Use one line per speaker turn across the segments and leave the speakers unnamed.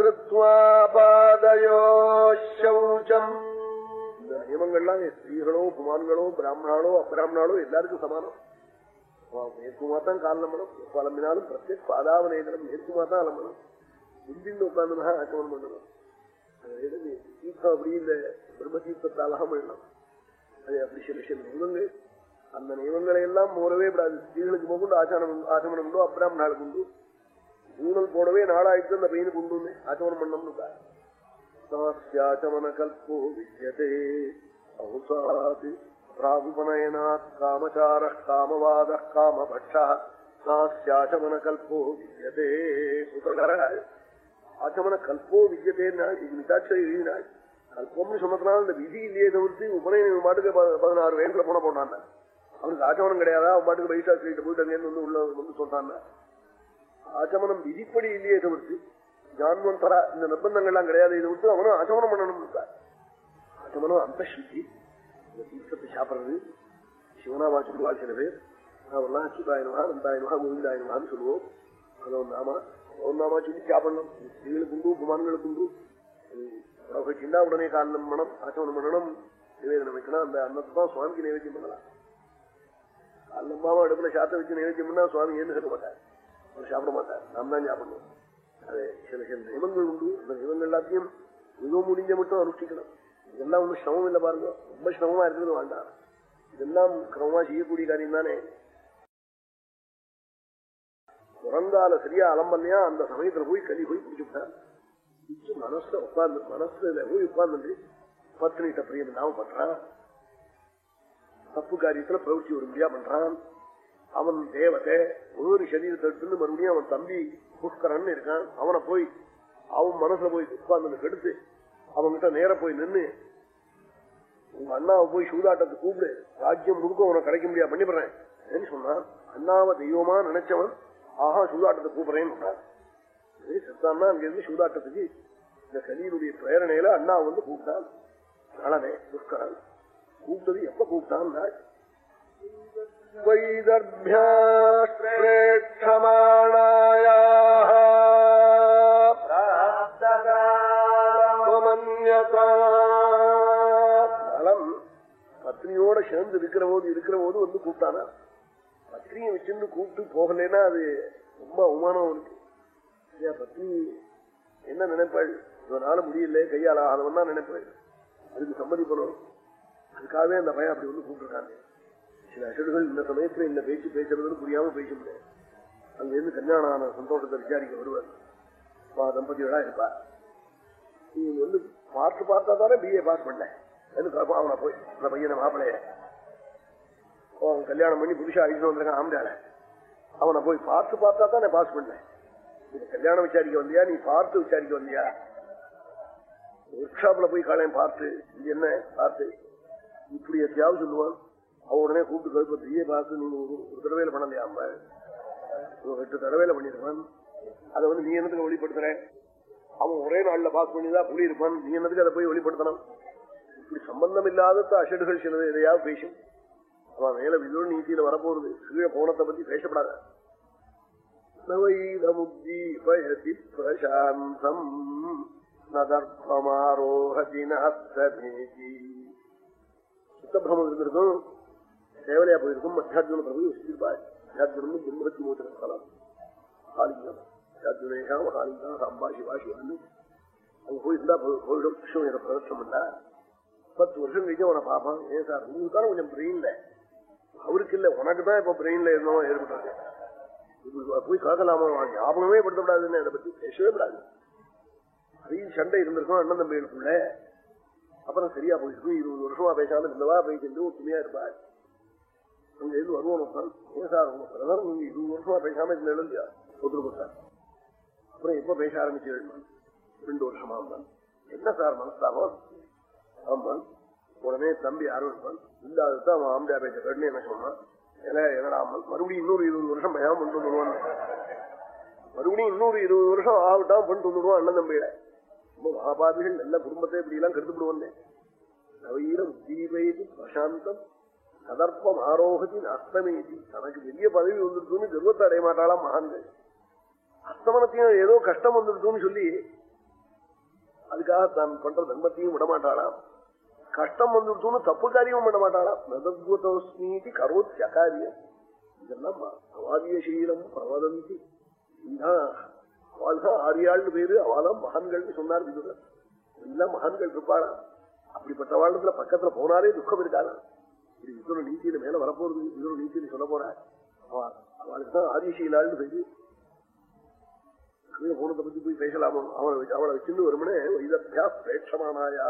கிருத்வா இந்த நியமங்கள்லாம் ஸ்திரீகளோ குமான்களோ பிராமணாலோ அப்பிராமணாலோ எல்லாருக்கும் சமானம் மேற்குமா தான் கால் நம்பணும் எப்ப அலம்பினாலும் பிரத்யேக பாதாவநேதனம் மேற்குமா தான் அலம்பணும் முந்தின்னு உட்காந்துனா ஆச்சமனம் பண்ணணும் தீர்த்தம் அப்படி இந்த பிரம்ம தீர்த்தத்தாலாக பண்ணணும் அது அப்படி சில சில நியமங்கள் அந்த நியமங்களை எல்லாம் மூறவே கூடாது ஸ்திரீகளுக்கு போகுண்டு ஆச்சாரம் ஆச்சமனம் உண்டு அப்பிராமணாளுக்கு உண்டு ஊழல் போடவே நாளாயிட்டு அந்த பையனுக்கு வந்து ஆச்சமனம் பண்ணம்னு நாஸ்யாச்சமன கல்போ வித்தியதே அவுசாத் பிராகுபனயனாத் காமச்சார காமவாத காமபட்ச நாஸ்யாச்சமன கல்போ வித்தியதே ஆச்சமன கல்போ வித்தியதேன்னா இது மிதாட்சரி எழுதினாள் கல்பம்னு சொன்னதுனால இந்த விதி இல்லையே தவிர்த்து உபநயன மாட்டுக்கு பதினாறு வயசுல போன போனான் அவனுக்கு ஆச்சமனம் கிடையாதா அவன் மாட்டுக்கு பைசா சொல்லிட்டு போயிட்டு அங்கேருந்து வந்து உள்ள வந்து சொல்றான் ஆச்சமனம் விதிப்படி இல்லையே தவிர்த்து ஜான்வந்தரா இந்த நிர்பந்தங்கள்லாம் கிடையாது இதை விட்டு அவனும் ஆச்சமனம் பண்ணணும் ஆச்சமனம் அந்த சுத்தி இந்த தீர்த்தத்தை சாப்பிடுறது. சிவனா வாசிடுவா சில பேர் அவர்லாம் அச்சுதாயனவா நந்தாயனவா கோவிந்தாயனவான்னு சொல்லுவோம். அதோ நாமா நாமா சொல்லி சாப்பிடணும். ஸ்திரீகளுக்குண்டு குமாரங்களுக்குண்டு அவர்கள் சின்ன உடனே காரணம் பண்ணணும் ஆச்சமனம் பண்ணணும். நிவேதனம் வைக்கணும். அந்த அன்னத்தை தான் சுவாமிக்கு நைவேத்தியம் பண்ணலாம். அல்லம்மாவும் அடுப்புல சாத்த வச்சு நைவேத்தியம் பண்ணா சுவாமி ஏன்னு சொல்ல மாட்டார். அவர் சாப்பிட மாட்டார். நாம் தான் சாப்பிடணும். அது சில சில நியமங்கள் உண்டு. அந்த நியமங்கள் எல்லாத்தையும் மிகவும் முடிஞ்ச மட்டும் அனுஷ்டிக்கணும். இதெல்லாம் ஒன்றும் சிரமம் இல்லை பாருங்க. ரொம்ப சிரமமா இருக்கிறது வேண்டாம் இதெல்லாம் கிரமமா செய்யக்கூடிய காரியம் தானே. குரங்கால சரியா அலம்பல்லையா அந்த சமயத்துல போய் கலி போய் பிடிச்சுட்டார் மனசுல உட்கார்ந்து மனசுல போய் உட்கார்ந்து பத்தினிட்ட பிரியம் நாம பண்றான். தப்பு காரியத்துல பிரவர்த்தி வரும்படியா பண்றான். அவன் தேவத்தை ஒரு சரீரத்தை எடுத்து மறுபடியும் அவன் தம்பி புஷ்கரன் இருக்கான். அவனை போய் அவன் மனசுல போய் உட்கார்ந்து கெடுத்து அவன்கிட்ட நேர போய் நின்று உங்க அண்ணாவை போய் சூதாட்டத்தை கூப்பிடு. ராஜ்யம் முழுக்க உனக்கு கிடைக்க முடியாது பண்ணிடுறேன் சொன்னான் அண்ணாவை தெய்வமா நினைச்சவன் ஆஹா சூதாட்டத்தை கூப்பிடுறேன்னு செத்தான்னா அங்கிருந்து சூதாட்டத்துக்கு இந்த கலியினுடைய பிரேரணையில அண்ணா வந்து கூப்பிட்டான். நலனே புஷ்கரன். கூப்பிட்டது எப்ப கூப்பிட்டான் பத்னியோட சேர்ந்து இருக்கிற போது இருக்கிற போது வந்து கூப்பிட்டானா? பத்னியை வச்சுன்னு கூப்பிட்டு போகலைன்னா அது ரொம்ப அவமானம் இருக்கு பத்னி என்ன நினைப்பாள்? இவனால முடியல கையால் ஆகாதவன் தான் நினைப்பாள். அதுக்கு சம்மதிப்பணும் அதுக்காகவே அந்த பையன் அப்படி வந்து கூப்பிட்டுருக்காங்க சில அசடுகள் இந்த சமயத்துல இந்த பேச்சு பேசுறதுன்னு புரியாம பேச முடியாது அங்க இருந்து கல்யாணம் ஆன சந்தோஷத்தை விசாரிக்க வருவார். தம்பதிகளா இருப்பா. நீ வந்து பார்த்து பார்த்தா தானே பிஏ பாஸ் பண்ண. அவனை போய் அந்த பையனை மாப்பிளைய அவன் கல்யாணம் பண்ணி புதுசா அழிச்சு வந்திருக்கான் ஆம்டால அவனை போய் பார்த்து பார்த்தா தானே பாஸ் பண்ணேன் கல்யாணம் விசாரிக்க வந்தியா? நீ பார்த்து விசாரிக்க வந்தியா? ஒர்க் ஷாப்ல போய் காலையும் பார்த்து இது என்ன பார்த்து? இப்படி எத்தையாவது சொல்லுவான். அவன் உடனே கூப்பிட்டு கழுப்ப தீய பார்த்து நீங்க ஒரு தடவையில பண்ணலையா அம்மா? எட்டு தடவையில பண்ணிருப்பான் அதை வந்து நீ என்னத்துக்கு வெளிப்படுத்துற? அவன் ஒரே நாள்ல பாஸ் பண்ணிதான் புள்ளி இருப்பான் நீ என்னதுக்கு அதை போய் வெளிப்படுத்தணும்? இப்படி சம்பந்தம் இல்லாத அஷடுகள் சில எதையாவது பேசும். அவன் மேல விதுர நீதியில வரப்போறது கீழே போனத்தை பத்தி பேசப்படாத. நவைதமுக்தி பிரசாந்தம் நதர்ப்பமாரோஹதி சுத்தபிரமம் இருந்திருக்கும். சேவலையா போயிருக்கும் மத்தியார்ஜுன பிரபு யோசிச்சிருப்பார். மத்தியார்ஜுனம் பிரம்மத்தி மோச்சன காலம். காலிங்கம் மத்தியார்ஜுனேஷாம் காலிங்கா சாம்பா சிவா சிவான்னு அங்க போயிருந்தா போயிடும். கிருஷ்ணன் பிரதர்ஷனம் பண்ணா பத்து வருஷம் கழிச்சு அவனை பார்ப்பான். ஏன் சார் உங்களுக்கு தானே கொஞ்சம் பிரெயின்ல அவருக்கு இல்ல உனக்கு தான் இப்ப பிரெயின்ல இருந்தவன் ஏற்பட்டாங்க போய் காக்கலாமா? ஞாபகமே படுத்தப்படாதுன்னு அதை பத்தி பேசவே கூடாது. அதையும் சண்டை இருந்திருக்கும் அண்ணன் தம்பிகளுக்குள்ள. அப்புறம் சரியா போயிருக்கும் இருபது வருஷமா பேசாம இருந்தவா போய் சென்று ஒற்றுமையா இருப்பாள் அங்க இருந்து வருவோம் ஏன் சார் உங்க பிரதர் நீங்க இருபது வருஷமா பேசாம இருந்த இல்லையா? ஒத்துருப்போம் சார். அப்புறம் எப்ப பேச ஆரம்பிச்சு ரெண்டு வருஷமா இருந்தான் என்ன சார் மனஸ்தாபம்? ஆமா உடனே தம்பி ஆரம்பிப்பான் இல்லாததான் அவன் ஆம்பியா பேச்ச கண்ணு என்ன சொன்னான் என்னடா மறுபடியும் இன்னொரு இருபது வருஷம் பயம் பண்ணிட்டு வந்துடுவான் மறுபடியும் இன்னொரு இருபது வருஷம் ஆகட்டான் பண்ணிட்டு வந்துடுவான் அண்ணன் தம்பியில ரொம்ப மகாபாபிகள் நல்ல குடும்பத்தை இப்படி எல்லாம் கெடுத்துவிடுவான் நவீரம் தீபைதி பிரசாந்தம் சதர்ப்பம் ஆரோகத்தின் அஸ்தமேதி தனக்கு பெரிய பதவி வந்துருக்குன்னு கர்வத்தை அடைய மாட்டாளாம் மகான்கள்? அஸ்தமனத்தையும் ஏதோ கஷ்டம் வந்துருக்குன்னு சொல்லி அதுக்காக தான் பண்ற தர்மத்தையும் விடமாட்டாளாம் கஷ்டம் வந்துடுத்துன்னு தப்பு காரியமும் பண்ண மாட்டாளாம் நதத்வதோஸ்மீதி கரோத்தி அகாரியம் இதெல்லாம் அவாதியசீலம் பிரவதந்தி. அவள்தான் ஆரியாள்னு பேரு அவள்தான் மகான்கள்னு சொன்னார் விதுரர். எல்லாம் மகான்கள் இருப்பாளா? அப்படிப்பட்ட வாழ்த்துல பக்கத்துல போனாலே துக்கம் இருக்காளா இது விதுர நீதியில மேல வரப்போறது விதுர நீதியில சொல்ல போற. அவளுக்கு தான் ஆதிசீலாள்னு பேரு போனதை பத்தி போய் பேசலாமோ? அவளை அவளை வச்சுட்டு வருமனே வைதத்தியா பிரேட்சமானாயா?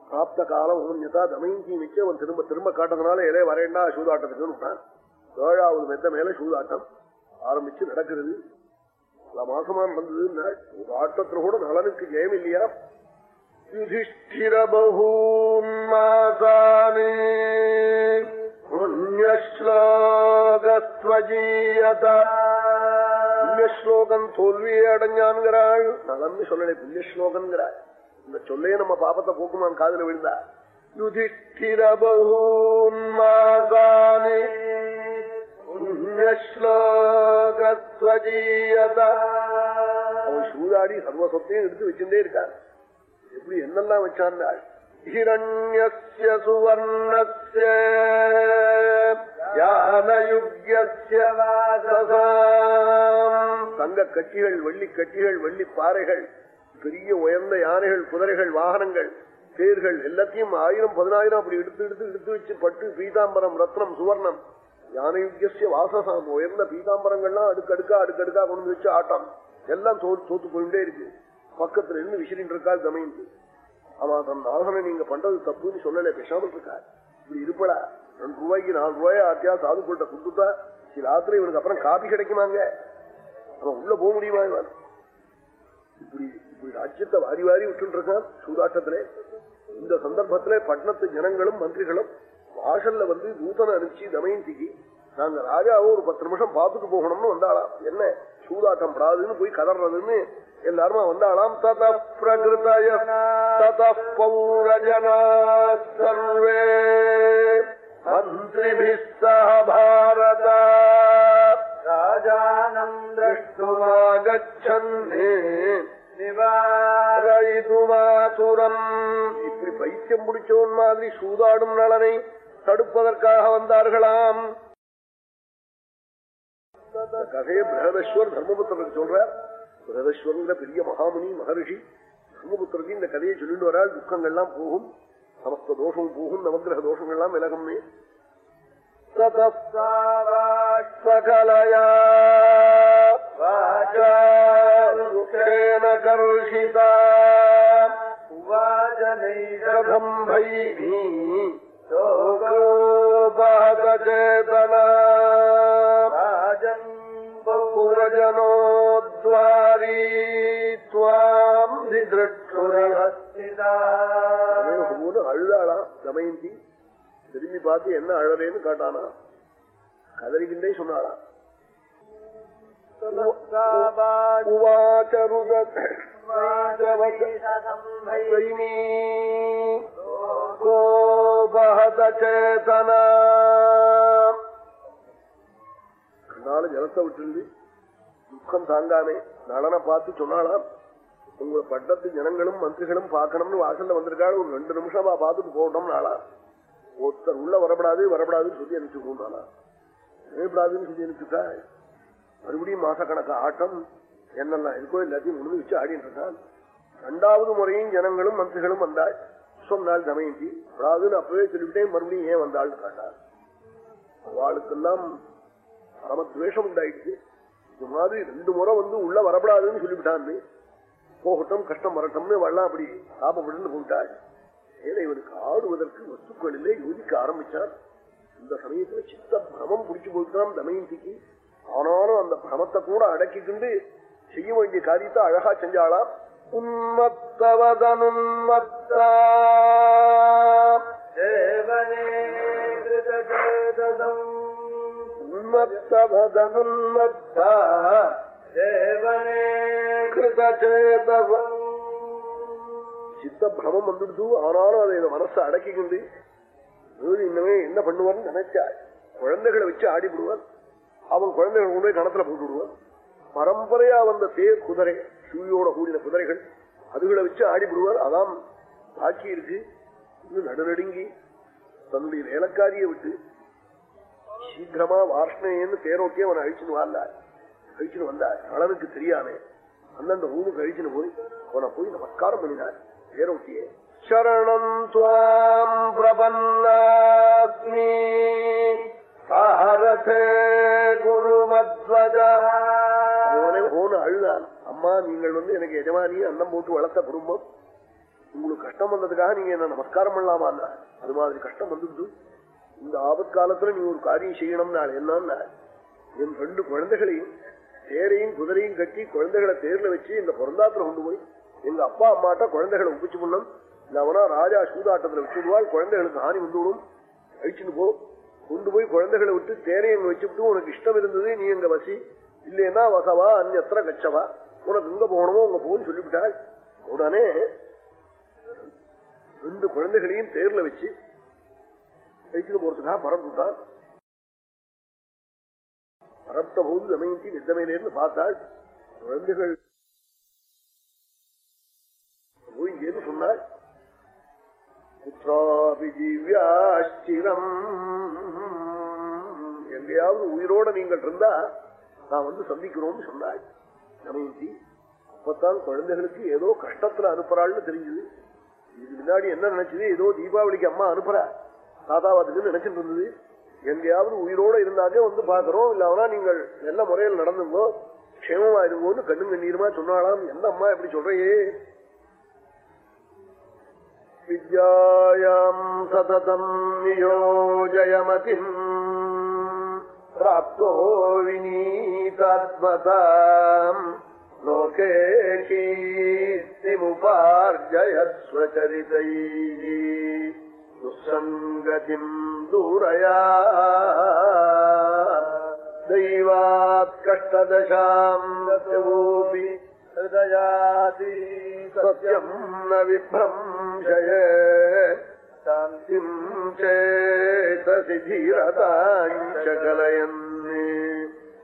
பிராப்த காலம் ஊன்யதா தமயங்கி மிச்ச அவன் திரும்ப திரும்ப காட்டுறதுனால இலைய வரேண்டா சூதாட்டத்துக்குன்னு ஏழாவது மெத்த மேல சூதாட்டம் ஆரம்பிச்சு நடக்கிறது. பல மாசமா நடந்ததுன்னா ஒரு ஆட்டத்துல கூட நலனுக்கு ஜெயம் இல்லையா? பகூன் மாசானே புண்ணியஸ்லோகம் தோல்வியே அடைஞ்சான்கிறாள் நலன்னு சொல்லலை புண்ணியஸ்லோகங்கிறாள் இந்த சொல்லையே நம்ம பாப்பத்தை போக்குமான் காதல விழுந்தா. யுதிஷ்டிர பகூன் மாசானே அவன் சூதாடி சர்வ சொத்தையும் எடுத்து வச்சுட்டே இருக்கான். எப்படி என்னெல்லாம் வச்சான் ஹிரண்யஸ்ய சுவர்ணஸ்ய தங்க கட்டிகள் வெள்ளி கட்டிகள் வெள்ளி பாறைகள் பெரிய உயர்ந்த யானைகள் குதிரைகள் வாகனங்கள் தேர்கள் எல்லாத்தையும் ஆயிரம் பதினாயிரம் அப்படி எடுத்து எடுத்து எடுத்து வச்சு பட்டு பீதாம்பரம் ரத்னம் சுவர்ணம் யானையுக்கிய வாசசாம் உயர்ந்த பீதாம்பரங்கள்லாம் அடுக்கடுக்கா அடுக்கடுக்கா கொண்டு வச்சு ஆட்டம். எல்லாம் தோத்து போயிட்டே இருக்கு. பக்கத்துல இருந்து விசிறின் இருக்காள் தமைந்து ஆமா தன் நாகனை நீங்க பண்றது தப்புன்னு சொல்லல பேசாமல் இருக்கா? இப்படி இருப்படா. ரெண்டு ரூபாய்க்கு நாலு ரூபாய் ஆத்தியா சாதுக்கள்கிட்ட கொடுத்துட்டா சில ராத்திரி இவனுக்கு அப்புறம் காப்பி கிடைக்குமாங்க? அவன் உள்ள போக முடியுமா இவன்? இப்படி இப்படி ராஜ்யத்தை வாரி வாரி விட்டு இருக்கான் சூதாட்டத்திலே. இந்த சந்தர்ப்பத்திலே பட்டணத்து ஜனங்களும் மந்திரிகளும் வாசல்ல வந்து தூதனை அனுப்பிச்சு தமயந்திக்கு நாங்க ராஜாவை ஒரு பத்து நிமிஷம் பார்த்துட்டு போகணும்னு வந்தாளாம். என்ன? சூதாட்டம் படாதுன்னு போய் கதறதுன்னு எல்லாருமா வந்தாளாம். தத பிரகிருதய தத பௌரஜனா சர்வே மந்திரிபிஸ்தः பாரத. ராஜானம் திரஷ்டுமாகச்சன்னே நிவாரயிதுமாசுரம் இப்படி பைத்தியம் பிடிச்சவன் மாதிரி சூதாடும் நலனை தடுப்பதற்காக வந்தார்களாம். கதையை பிரகதஸ்வர் தர்மபுத்திரருக்கு சொல்றார். பிரகதஸ்வருங்கிற பெரிய மகாமுனி மகரிஷி தர்மபுத்திரருக்கு இந்த கதையை சொல்லிட்டு வரால் துக்கங்கள்லாம் போகும். சமஸ்த தோஷம் போகும். நவகிரக தோஷங்கள்லாம் விலகம்னே சகலயா கர்ஷிதா உவாஜனைஷம் புரஜனோத்வாரி துவாம் அழுதாளா? தமயந்தி திரும்பி பார்த்து என்ன அழறேன்னு காட்டானா? கதறிக்கின்றே சொன்னாளா? கோபகதேதனா கண்ணால ஜலத்தை விட்டுருந்து துக்கம் தாங்காமே நலனை பார்த்து சொன்னாலாம் உங்களை பட்டத்து ஜனங்களும் மந்திரிகளும் பார்க்கணும்னு வாசல்ல வந்திருக்காள் ஒரு ரெண்டு நிமிஷமா பார்த்துட்டு போகணும் நாளா ஒருத்தர் உள்ள வரப்படாது வரப்படாதுன்னு சொல்லி அனுப்பிச்சு போனாளா வரப்படாதுன்னு சொல்லி அனுப்பிச்சுட்டா? மறுபடியும் மாசக்கணக்கு ஆட்டம் என்னெல்லாம் இருக்கோ எல்லாத்தையும் முடிவு வச்சு ஆடிட்டு இருக்கான் ரெண்டாவது முறையும் ஜனங்களும் மந்திரிகளும் வந்தாள். சொன்னாள் தமயந்தி அதாவதுன்னு அப்பவே சொல்லிவிட்டேன். மறுபடியும் ஏன் வந்தாள்னு கேட்டாள். அவளுக்கெல்லாம் பரமத்வேஷம் உண்டாயிடுச்சு. இந்த மாதிரி ரெண்டு முறை வந்து உள்ள வரப்படாதுன்னு சொல்லிவிட்டான்னு போகட்டும் கஷ்டம் வரட்டும்னு வரலாம் அப்படி சாபப்பட்டு போயிட்டாள் ஏன்னா இவருக்கு ஆடுவதற்கு வஸ்துக்களிலே யோசிக்க ஆரம்பிச்சார். இந்த சமயத்துல சித்த பிரமம் பிடிச்சு போயிட்டான் தமயந்திக்கு. ஆனாலும் அந்த பிரமத்தை கூட அடக்கிக்கிண்டு செய்ய வேண்டிய காரியத்தை அழகா செஞ்சாளாம். உன்மத்தவதனுன்மத்தா சித்த பிரமம் வந்துடுது ஆனாலும் அதை மனசை அடக்கிக்கிண்டு இன்னமே என்ன பண்ணுவான்னு நினைச்சா குழந்தைகளை வச்சு ஆடிவிடுவான் அவன் குழந்தைகள் கொண்டு போய் கணத்துல போட்டு விடுவான் பரம்பரையா வந்த தேர் குதிரை சூயோட கூடின குதிரைகள் அதுகளை வச்சு ஆடிவிடுவார். அதான் பாக்கி இருக்கு. இன்னும் நடுநடுங்கி தன்னுடைய வேலைக்காரியை விட்டு சீக்கிரமா வார்ஷ்ணேன்னு தேரோக்கே அவனை அழிச்சுன்னு வரலார் அழிச்சுன்னு வந்தார். நளனுக்கு தெரியாம. அந்தந்த ரூமுக்கு அழிச்சுன்னு போய் அவனை போய் நமஸ்காரம் பண்ணினார். தேரோக்கியே சரணம் துவாம் பிரபன்னாஸ்மி சாரதே குருமத்வஜா. போன அழுதான் அம்மா நீங்கள் வந்து எனக்கு எஜமானி அன்னம் போட்டு வளர்த்த குடும்பம். உங்களுக்கு கஷ்டம் வந்ததுக்காக நீங்க என்ன நமஸ்காரம் பண்ணலாமா அது மாதிரி கஷ்டம் வந்துட்டு இந்த ஆபத்காலத்துல நீ ஒரு காரியம் செய்யணும்னா என்னன்னா என் ரெண்டு குழந்தைகளையும் தேரையும் குதிரையும் கட்டி குழந்தைகளை தேர்ல வச்சு இந்த பிறந்தாத்துல கொண்டு போய் எங்க அப்பா அம்மாட்ட குழந்தைகளை ஒப்பிச்சு பண்ணணும் அவனா ராஜா சூதாட்டத்துல வச்சுடுவாள் குழந்தைகளுக்கு ஹானி வந்துவிடும் அழிச்சுன்னு போ. கொண்டு போய் குழந்தைகளை விட்டு தேரையை அங்க வச்சுவிட்டு உனக்கு இஷ்டம் இருந்தது நீ எங்க வசி. இல்லைன்னா வசவா அந்நத்திர கச்சவா உனக்கு எங்க போகணுமோ உங்க போன்னு சொல்லிவிட்டாள். உடனே ரெண்டு குழந்தைகளையும் தேர்ல வச்சு வச்சுட்டு போறதுக்காக பரப்புட்டான் பரப்த போது தமயந்தி நித்தமையிலேருந்து பார்த்தாள் குழந்தைகள் போய் இங்கேன்னு சொன்னாள் குற்றாபி ஜீவியாச்சிரம் எங்கேயாவது உயிரோட நீங்கள் இருந்தா நான் வந்து சந்திக்கிறோம்னு சொன்னாள் தமயந்தி அப்பத்தான் குழந்தைகளுக்கு ஏதோ கஷ்டத்துல அனுப்புறாள்னு தெரிஞ்சது. இதுக்கு முன்னாடி என்ன நினைச்சது? ஏதோ தீபாவளிக்கு அம்மா அனுப்புறா. தாத்தாவாத்துக்கு நினைச்சிட்டு இருந்தது எங்கேயாவது உயிரோட இருந்தாக்க வந்து பாக்குறோம் இல்லவனா நீங்கள் நல்ல முறையில் நடந்துங்கோ க்ஷேமமா இருங்கோன்னு கண்ணு கண்ணீருமா சொன்னாலாம் எந்த அம்மா எப்படி சொல்றையே வித்யாயாம் சததம் நியோஜயமதி பிராப்தோ வினீதாத்மதாம் லோகே கீர்த்திமுபார்ஜயஸ்வச்சரிதைः துசங்கதிம் தூரயா दैवात् कष्टदशाम् दशवोऽपि हृदयाति सत्यम् न विभ्रंशय शान्तिम् चेतसि धीरताम् च कलयन्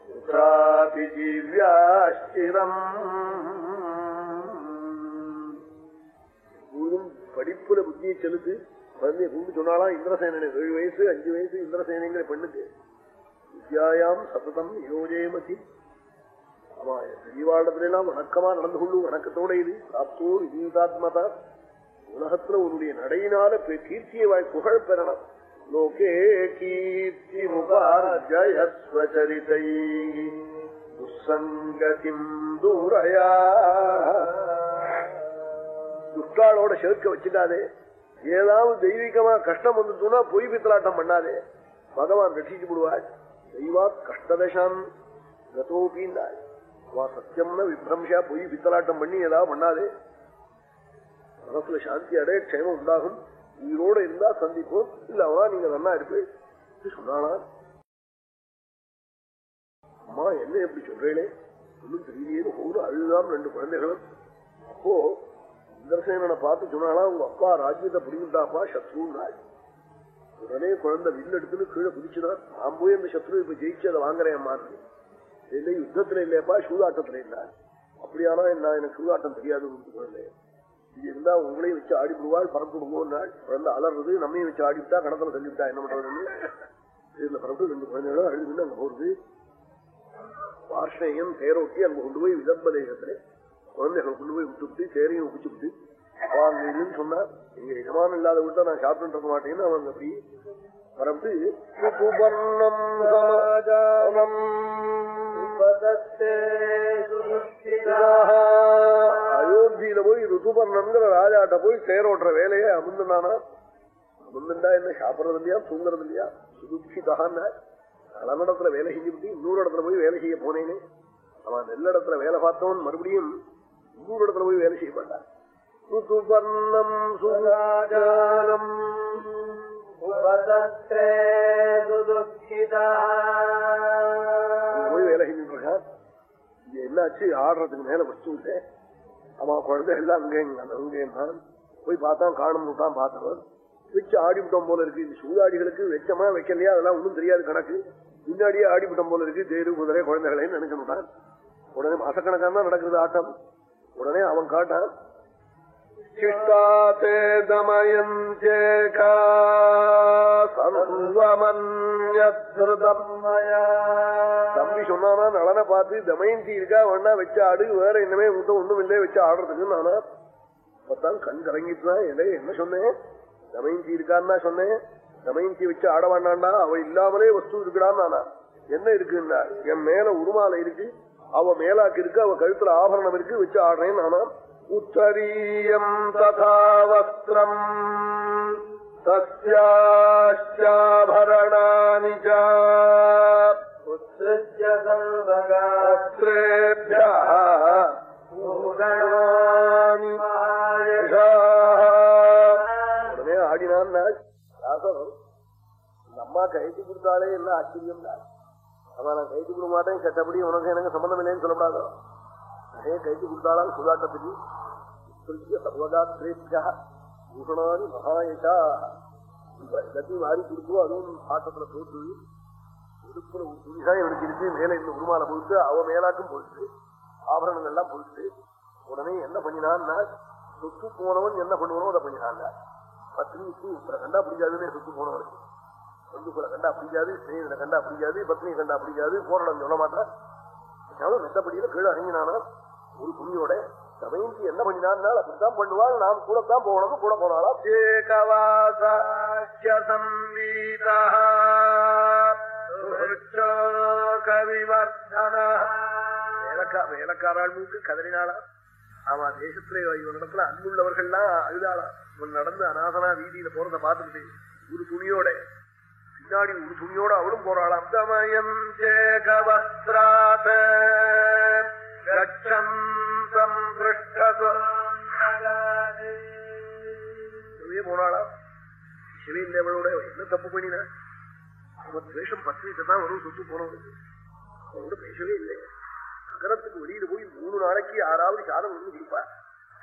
पुत्रापि जीव्याश्चिरम् படிப்புல புத்தியை செலுத்து குழந்தைய கூப்பிட்டு சொன்னாலா இந்திரசேனனை? ஏழு வயசு அஞ்சு வயசு இந்திரசேனைங்கிற பெண்ணுக்கு. வித்யாயாம் சததம் யோஜேமதி ஆமா பெரியவாழத்துல எல்லாம் வணக்கமா நடந்து கொள்ளும் வணக்கத்தோட இது பிராப்தோ விதீதாத்மதா உலகத்துல உன்னுடைய நடையினால கீர்த்தியை வாய் புகழ் பெறணும் லோகே கீர்த்தி முகார்ஜயஸ்வச்சரிதை துசங்கதிம் தூரயா துஷ்டாளோட சேர்க்க வச்சுக்காதே ஏதாவது தெய்வீகமா கஷ்டம் வந்துட்டுனா பொய் பித்தலாட்டம் பண்ணாதே. பகவான் ரட்சிச்சு விடுவாள் தெய்வா கஷ்டதசாம். கதோபின்னாள் வா சத்தியம்னு விப்ரம்ஷா பொய் பித்தலாட்டம் பண்ணி ஏதாவது பண்ணாதே. மனசுல சாந்தி அடைய க்ஷேமம் உண்டாகும். உயிரோட இருந்தா சந்திப்போம். இல்ல அவனா நீங்க நல்லா இருப்பேன் சொன்னானா? அம்மா என்ன எப்படி சொல்றேனே? ஒன்னும் தெரியலையே ஒரு அழுதான் ரெண்டு குழந்தைகளும். அப்போ இந்திரசேனனை பார்த்து சொன்னாலா உங்க அப்பா ராஜ்யத்தை பிடிக்கிட்டாப்பா சத்ருன்னாள் உடனே குழந்தை வில்லு எடுத்துன்னு கீழே குதிச்சுதான் நான் போய் அந்த சத்ரு இப்ப ஜெயிச்சு அதை வாங்குறேன் அம்மா. இல்லை யுத்தத்துல இல்லையப்பா சூதாட்டத்துல இல்ல. அப்படியானா என்ன எனக்கு சூதாட்டம் தெரியாது குழந்தை இது இருந்தா உங்களையும் வச்சு ஆடிவிடுவாள் பறந்து விடுவோம்னாள் குழந்தை அலறது நம்மையும் வச்சு ஆடிவிட்டா கணத்துல தள்ளிவிட்டா என்ன பண்றதுன்னு இதுல பறந்து ரெண்டு குழந்தைகளும் அழுதுன்னு அங்க போறது. வார்ஷேயம் தேரோட்டி அங்க கொண்டு போய் விதம்ப தேசத்துல குழந்தைகளை கொண்டு போய் விட்டு சேரையும் ஒப்பிச்சு விட்டு வாங்கன்னு சொன்னா எங்க எஜமானம் இல்லாத விட்டு நான் சாப்பிட்டு இருக்க மாட்டேன்னு அவங்க அப்படி பரப்பு சமாஜானம் அயோத்தியில போய் ருதுபர்ணங்கிற ராஜாட்ட போய் தேரோட்டுற வேலையை அமுந்துனானா? அமுந்தண்டா என்ன சாப்பிடறது இல்லையா தூங்குறது இல்லையா? சுதுட்சிதான்னா இடத்துல வேலை செஞ்சுட்டு இன்னொரு இடத்துல போய் வேலை செய்ய போனேனே. அவன் நெல்ல இடத்துல வேலை பார்த்தவன் மறுபடியும் இன்னொரு இடத்துல போய் வேலை செய்ய மாட்டார். ருதுபர்ணம் சுகாஜானம். போய் வேலை செஞ்சுருக்கார் என்னாச்சு? ஆடுறதுக்கு மேல வச்சு விட்டேன் ஆமா குழந்தை எல்லாம் அங்கே அங்கே நான் போய் பார்த்தான் காணும் தான் பார்த்தவன். வச்சு ஆடிவிட்டோம் போல இருக்கு. இது சூதாடிகளுக்கு வெச்சமா வைக்கலையா? அதெல்லாம் ஒன்றும் தெரியாது கணக்கு. முன்னாடியே ஆடிவிட்டோம் போல இருக்கு. தேரு குதிரை குழந்தைகளையும் நினைக்கணும் உடனே மாசக்கணக்கான தான் நடக்கிறது ஆட்டம். உடனே அவன் காட்டான் சிஷ்டாத்தே சர்வமன்யத்ருதம் தம்பி சொன்னானா நலனை பார்த்து தமயந்தி இருக்கா ஒன்னா வச்சு ஆடு வேற என்னமே உங்கள்கிட்ட ஒண்ணும் இல்லை வச்சு ஆடுறதுக்கு நானா அப்பதான் கண் கலங்கிட்டுதான் எடே என்ன சொன்னேன் தமயந்தி இருக்கான்னா சொன்னேன் தமயந்தி வச்சு ஆட வேண்டாண்டா அவ இல்லாமலே வஸ்து இருக்குடான்னு நானா. என்ன இருக்குன்னா? என் மேல உருமாலை இருக்கு. அவ மேலாக்கு இருக்கு அவ கழுத்துல ஆபரணம் இருக்கு வச்சு ஆடுறேன் நானா. உத்தரீயம் ததா வஸ்திரம் தஸ்யாபரணானி உடனே ஆடினான் அம்மா கைட்டு கொடுத்தாலே என்ன ஆச்சரியம் தான் அவன் நான் கைட்டு கொடுக்க மாட்டேன் கெட்டபடி உனக்கு எனக்கு சம்மந்தம் இல்லைன்னு சொல்லப்படாதோ நிறைய கைட்டு கொடுத்தாலும் சுதாட்டத்துக்கு சர்வதாத்ரேபியா பூஷணாதி மகாயசா எல்லாத்தையும் மாறி கொடுத்தோ அதுவும் ஆட்டத்துல தோற்று இடுப்புல ஒரு துணிதான் இவனுக்கு இருக்கு மேல இந்த உருமாலை பொறுத்து அவ மேலாக்கும் பொறுத்து ஆபரணங்கள் எல்லாம் பொறுத்து உடனே என்ன பண்ணினான்னா சொத்து போனவன் என்ன பண்ணுவனோ அதை பண்ணினாங்க பத்னிக்கு இப்ப கண்டா பிடிக்காதுன்னு சொத்து போனவனுக்கு. பந்துக்குள்ள கண்டா பிடிக்காது ஸ்ரீதனை கண்டா பிடிக்காது பத்னியை கண்டா பிடிக்காது போராடம் சொல்ல மாட்டான். மெத்தப்படியில கீழே இறங்கினானா ஒரு துணியோட தமயந்தி என்ன பண்ணினான் அப்படித்தான் பண்ணுவாள் நாம் கூட தான் போகணும் கூட போனாலா வேலைக்காராளுக்கு கதறினாளா? ஆமா தேசத்துல இவனிடத்துல அன்புள்ளவர்கள்லாம் அழுதாளா? இவன் நடந்து அநாதனா வீதியில போறத பார்த்துக்கிட்டு ஒரு துணியோட பின்னாடி ஒரு துணியோட அவளும் போறாளாம் தமயம் சேகவஸ்திராத ரட்சந்தம் போனாளா? சிவையில் அவளோட என்ன தப்பு பண்ணினா? அவன் துவேஷம் பத்னிட்டு தான் வரும் சொத்து போனவனுக்கு அவனோட பேசவே இல்லை. நகரத்துக்கு வெளியில போய் மூணு நாளைக்கு யாராவது சாதம் ஒண்ணு கொடுப்பா.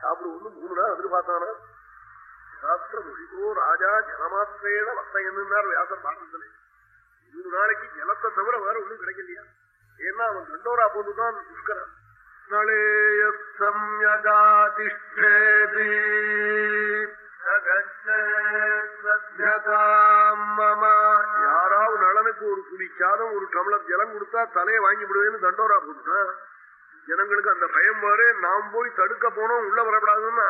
சாப்பிடுவோம்னு மூணு நாள் எதிர்பார்த்தானா? சாஸ்திர மொழிகோ ராஜா ஜலமாத்திரேன வர்த்தகன்னார் வியாச பாக்கத்துல மூணு நாளைக்கு ஜலத்தை தவிர வேற ஒண்ணும் கிடைக்கலையா? ஏன்னா அவன் ரெண்டோரா போட்டுதான் புஷ்கரன் யாராவது நலனுக்கு ஒரு குடிக்காத ஒரு டம்ளர் ஜலம் கொடுத்தா தலையை வாங்கி விடுவேன்னு தண்டோரா போட்டுட்டான். ஜனங்களுக்கு அந்த பயம் வாரு நாம் போய் தடுக்க போனோம் உள்ள வரப்படாதுன்னா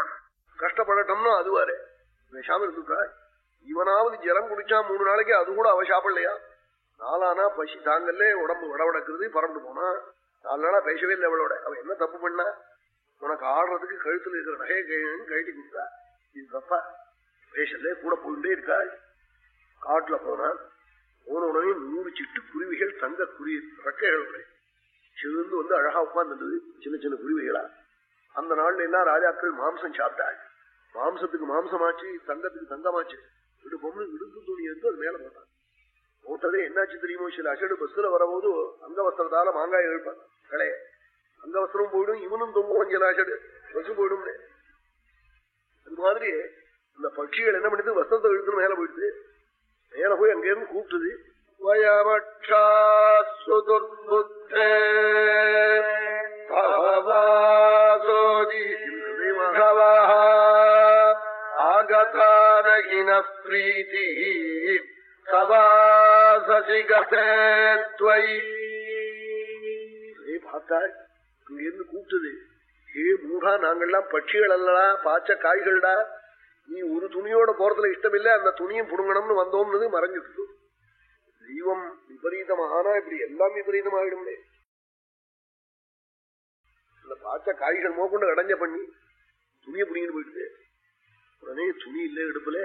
கஷ்டப்படட்டோம்னா அது வாரு விஷாம இருந்துட்டா இவனாவது ஜலம் குடிச்சா மூணு நாளைக்கு அது கூட அவ சாப்பிடலையா? நாளானா பசி தாங்கல்ல உடம்பு வடவடக்குறது பறந்து போனா. நாலு நாளா பேசவே இல்லை அவளோட. அவ என்ன தப்பு பண்ணா? உனக்கு ஆடுறதுக்கு கழுத்துல இருக்கிற நகையை கழட்டி கொடுத்தா. இது தப்பா? பேசல கூட போயிட்டே இருக்கா? காட்டுல போனா போன உடனே நூறு சிட்டு குருவிகள் தங்க குருவி ரெக்கைகளோட சிவந்து வந்து அழகா உட்கார்ந்துருந்தது சின்ன சின்ன குருவிகளா. அந்த நாள்ல எல்லாம் ராஜாக்கள் மாம்சம் சாப்பிட்டாள் மாம்சத்துக்கு மாம்சமாச்சு தங்கத்துக்கு தங்கமாச்சு இடுப்பொம்னு இடுப்பு துணி எடுத்து அது மேல போட்டாங்க போட்டதே என்னாச்சு தெரியுமோ சில அசடு பஸ்ல வரபோது அங்க வஸ்திரத்தால மாங்காய் எழுப்பாங்க களைய. அங்க வஸ்திரம் போயிடும் இவனும் தொங்குவோம் சில அசடு. பசு போயிடும் அது மாதிரி இந்த பட்சிகள் என்ன பண்ணுது வஸ்திரத்தை இழுத்து மேல போயிடுது. மேல போய் அங்க இருந்து கூப்பிட்டுது வயமட்சாசுதுர்புத்தே ஆகதானகின பிரீதி பார்த்தாள் இங்கிருந்து கூப்பிட்டது ஏ மூடா நாங்கள்லாம் பட்சிகள் அல்லடா பாச்ச காய்கள்டா. நீ ஒரு துணியோட போறதுல இஷ்டமில்ல அந்த துணியும் புடுங்கணும்னு வந்தோம்னது மறைஞ்சிட்டு தெய்வம் விபரீதமானா இப்படி எல்லாம் விபரீதம் இந்த பாச்ச காய்கள் மோக்கொண்டு அடைஞ்ச பண்ணி துணியை புடிங்கிட்டு போயிடுது. உடனே துணி இல்லை இடுப்புல.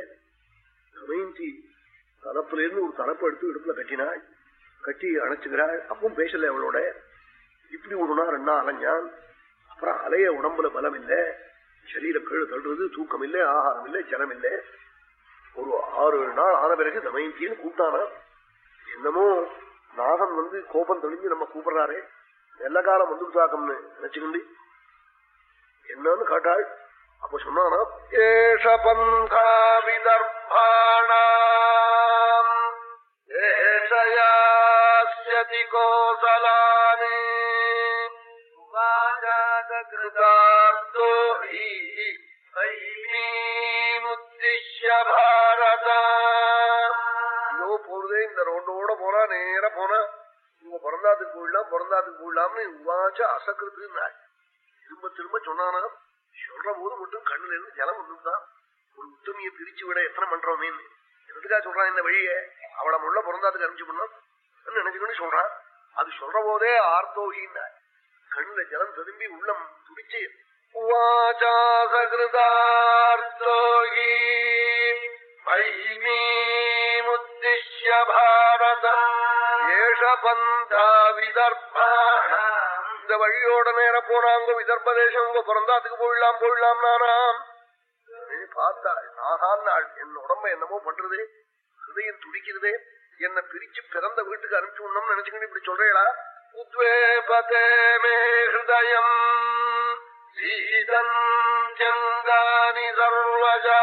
தமயந்தி தலப்புல இருந்து ஒரு தலப்பு எடுத்து இடுப்புல கட்டினாள் கட்டி அணைச்சுக்கிறாள் அப்பவும் பேசல அவளோட. இப்படி ஒரு நாள் ரெண்டா அலைஞ்சான். அப்புறம் அலைய உடம்புல பலம் இல்லை சரீர கீழே தள்ளுறது தூக்கம் இல்லை ஆகாரம் இல்லை ஜலம் இல்லை ஒரு ஆறு ஏழு நாள் ஆன பிறகு தமயந்தின்னு கூப்பிட்டானா என்னமோ நாகம் வந்து கோபம் தெளிஞ்சு நம்ம கூப்பிடுறாரு. நல்ல காலம் வந்துட்டாக்கம்னு நினைச்சுக்கிண்டு. என்னன்னு கேட்டாள். அப்போ சொன்னா ஏஷ பந்தா விதர்பாணாம் ஏஷயாஸ்யதி கோசலானே. कृतार्थो हि ஐமீமுத்திஷ்ய பாரதா இதோ போறதே இந்த ரோட்டோட போனா நேர போனா. இவங்க பிறந்தாத்துக்கு போயிடலாம் பிறந்தாத்துக்கு போயிடலாம்னு உவாச்ச அசகிருத்துனாள் திரும்ப திரும்ப சொன்னானா? சொல்ற போது மட்டும் கண்ணுல இருந்து ஜலம் வந்துதான் ஒரு உத்தமியை பிரிச்சு விட எத்தனை பண்றோமேன்னு எதுக்காக சொல்றான் இந்த வழிய? அவளை முள்ள பிறந்தாத்துக்கு அறிஞ்சு பண்ணோம் நினைச்சுக்கணும் சொல்றான். அது சொல்ற போதே ஆர்த்தோகின்னா கண்ணுல ஜலம் திரும்பி உள்ளம் துடிச்சு உவாச்சாசகிருதார்த்தோகி முத்திஷ்ய பாரத ஏஷ பந்தா விதர்பான இந்த வழியோட நேர போனாங்க விதர்ப தேசம் உங்க பிறந்தாத்துக்கு போயிடலாம் போயிடலாம் நானாம் பார்த்தாள் ஆகான் நாள். என் உடம்ப என்னமோ பண்றது? ஹிருதயம் துடிக்கிறதே. என்ன பிரிச்சு பிறந்த வீட்டுக்கு அனுப்பிச்சு விடணும்னு நினைச்சுக்கிட்டு இப்படி சொல்றீங்களா உத்வேபதே ஹிருதயம். சீதம் சர்வஜா.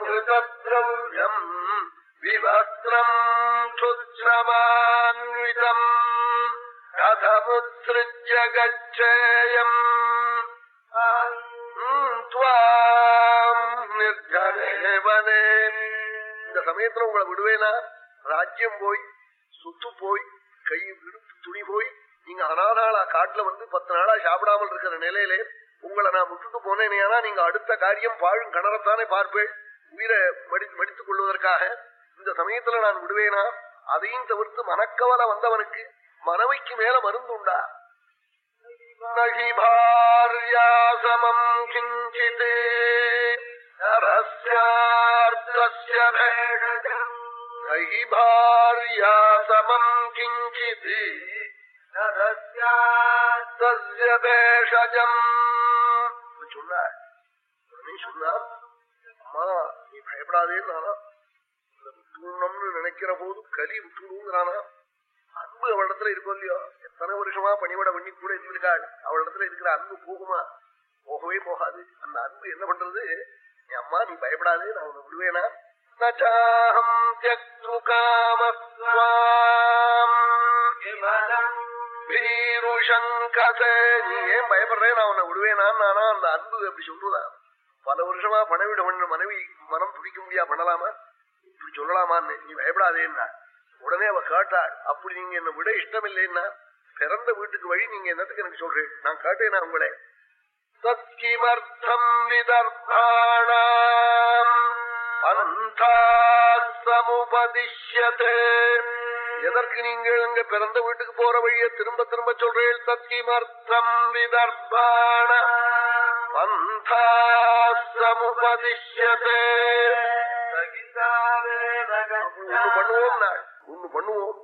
ஹிருதத்ரவ்யம் விவஸ்திரம் க்ஷுத்ரமான்விதம் கதமுத்ருஜ்ய கச்சேயம் இந்த சமயத்துல உங்களை விடுவேனா? ராஜ்யம் போய் சுத்து போய் கை விடுப்பு துணி போய் நீங்க அனாதாளா காட்டுல வந்து பத்து நாளா சாப்பிடாமல் இருக்கிற நிலையிலே உங்களை நான் விட்டுட்டு போனேனேனா நீங்க அடுத்த காரியம் பாழும் கணரத்தானே பார்ப்பேன். உயிரை மடித்துக் கொள்வதற்காக. இந்த சமயத்துல நான் விடுவேனா? அதையும் தவிர்த்து மனக்கவலை வந்தவனுக்கு மனவைக்கு மேல மருந்து உண்டா? நகி பாரியாசமம் கிஞ்சித். நகி கிஞ்சித். பேஷஜம் சொன்னார் சொன்னார். அம்மா நீ பயப்படாதே நானா விட்டுணும்னு நினைக்கிற போது கலி விட்டுணுங்கிறானா அன்பு அவளிடத்துல இருக்கும் இல்லையோ? எத்தனை வருஷமா பணிவிட பண்ணி கூட இருந்திருக்காள். அவளிடத்துல இருக்கிற அன்பு போகுமா? போகவே போகாது. அந்த அன்பு என்ன பண்றது? என் அம்மா நீ பயப்படாது நான் உன்னை விடுவேனா? நீ ஏன் பயப்படுறேன் நான் உன்னை விடுவேனான்னு நானா அந்த அன்பு அப்படி சொல்றதா? பல வருஷமா பணவிட பண்ண மனைவி மனம் துடிக்க முடியா? பண்ணலாமா? இப்படி சொல்லலாமான்னு நீ பயப்படாதேன்னா. உடனே அவ கேட்டாள் அப்படி நீங்க என்ன விட இஷ்டம் இல்லைன்னா பிறந்த வீட்டுக்கு வழி நீங்க என்னத்துக்கு எனக்கு சொல்றேன் நான் கேட்டேன் உங்களே. சத்கிமர்த்தம் விதர்பாணாம் சமுபதிஷ்யதே. எதற்கு நீங்கள் இங்க பிறந்த வீட்டுக்கு போற வழிய திரும்ப திரும்ப சொல்றேன் தத்கிமர்த்தம் விதர்பாண பந்தா சமுபதிஷ்யதே. ஒண்ணு பண்ணுவோம் நாள் ஒண்ணு பண்ணுவோம்.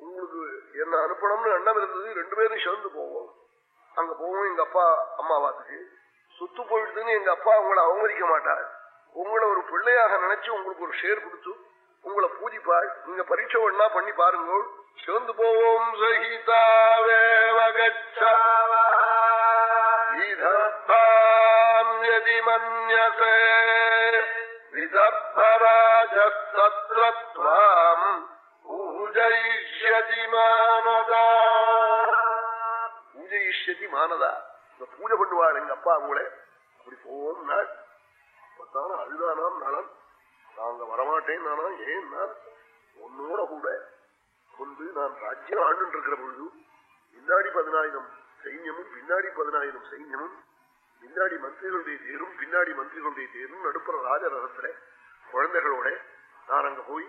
உங்களுக்கு என்ன அனுப்பணும்னு எண்ணம் இருந்தது ரெண்டு பேரும் சேர்ந்து போவோம். அங்க போவோம் எங்க அப்பா அம்மாவாத்துக்கு சுத்து போயிடுதுன்னு எங்க அப்பா உங்களை அவமதிக்க மாட்டார். உங்களை ஒரு பிள்ளையாக நினைச்சு உங்களுக்கு ஒரு ஷேர் கொடுத்து உங்களை பூஜிப்பாள் நீங்க பரீட்சை ஒன்னா பண்ணி பாருங்க சேர்ந்து போவோம் சகிதாவேவகி மன்யசே விதர்பராஜஸ்தத்வாம் பூஜயிஷ்யதி மானதா பூஜயிஷ்யதி மானதா இந்த பூஜை பண்ணுவாள் எங்க அப்பா அவங்களே. அப்படி போவோம் நாள் அப்பத்தான அழுதானாம் நலன் நாங்க வரமாட்டேன் நானா ஏன்னா உன்னோட கூட கொண்டு நான் ராஜ்யம் ஆண்டு இருக்கிற பொழுது பின்னாடி பதினாயிரம் சைன்யமும் பின்னாடி பதினாயிரம் சைன்யமும் பின்னாடி மந்திரிகளுடைய தேரும் பின்னாடி மந்திரிகளுடைய தேரும் நடுப்புற ராஜரகத்துல குழந்தைகளோட நான் அங்க போய்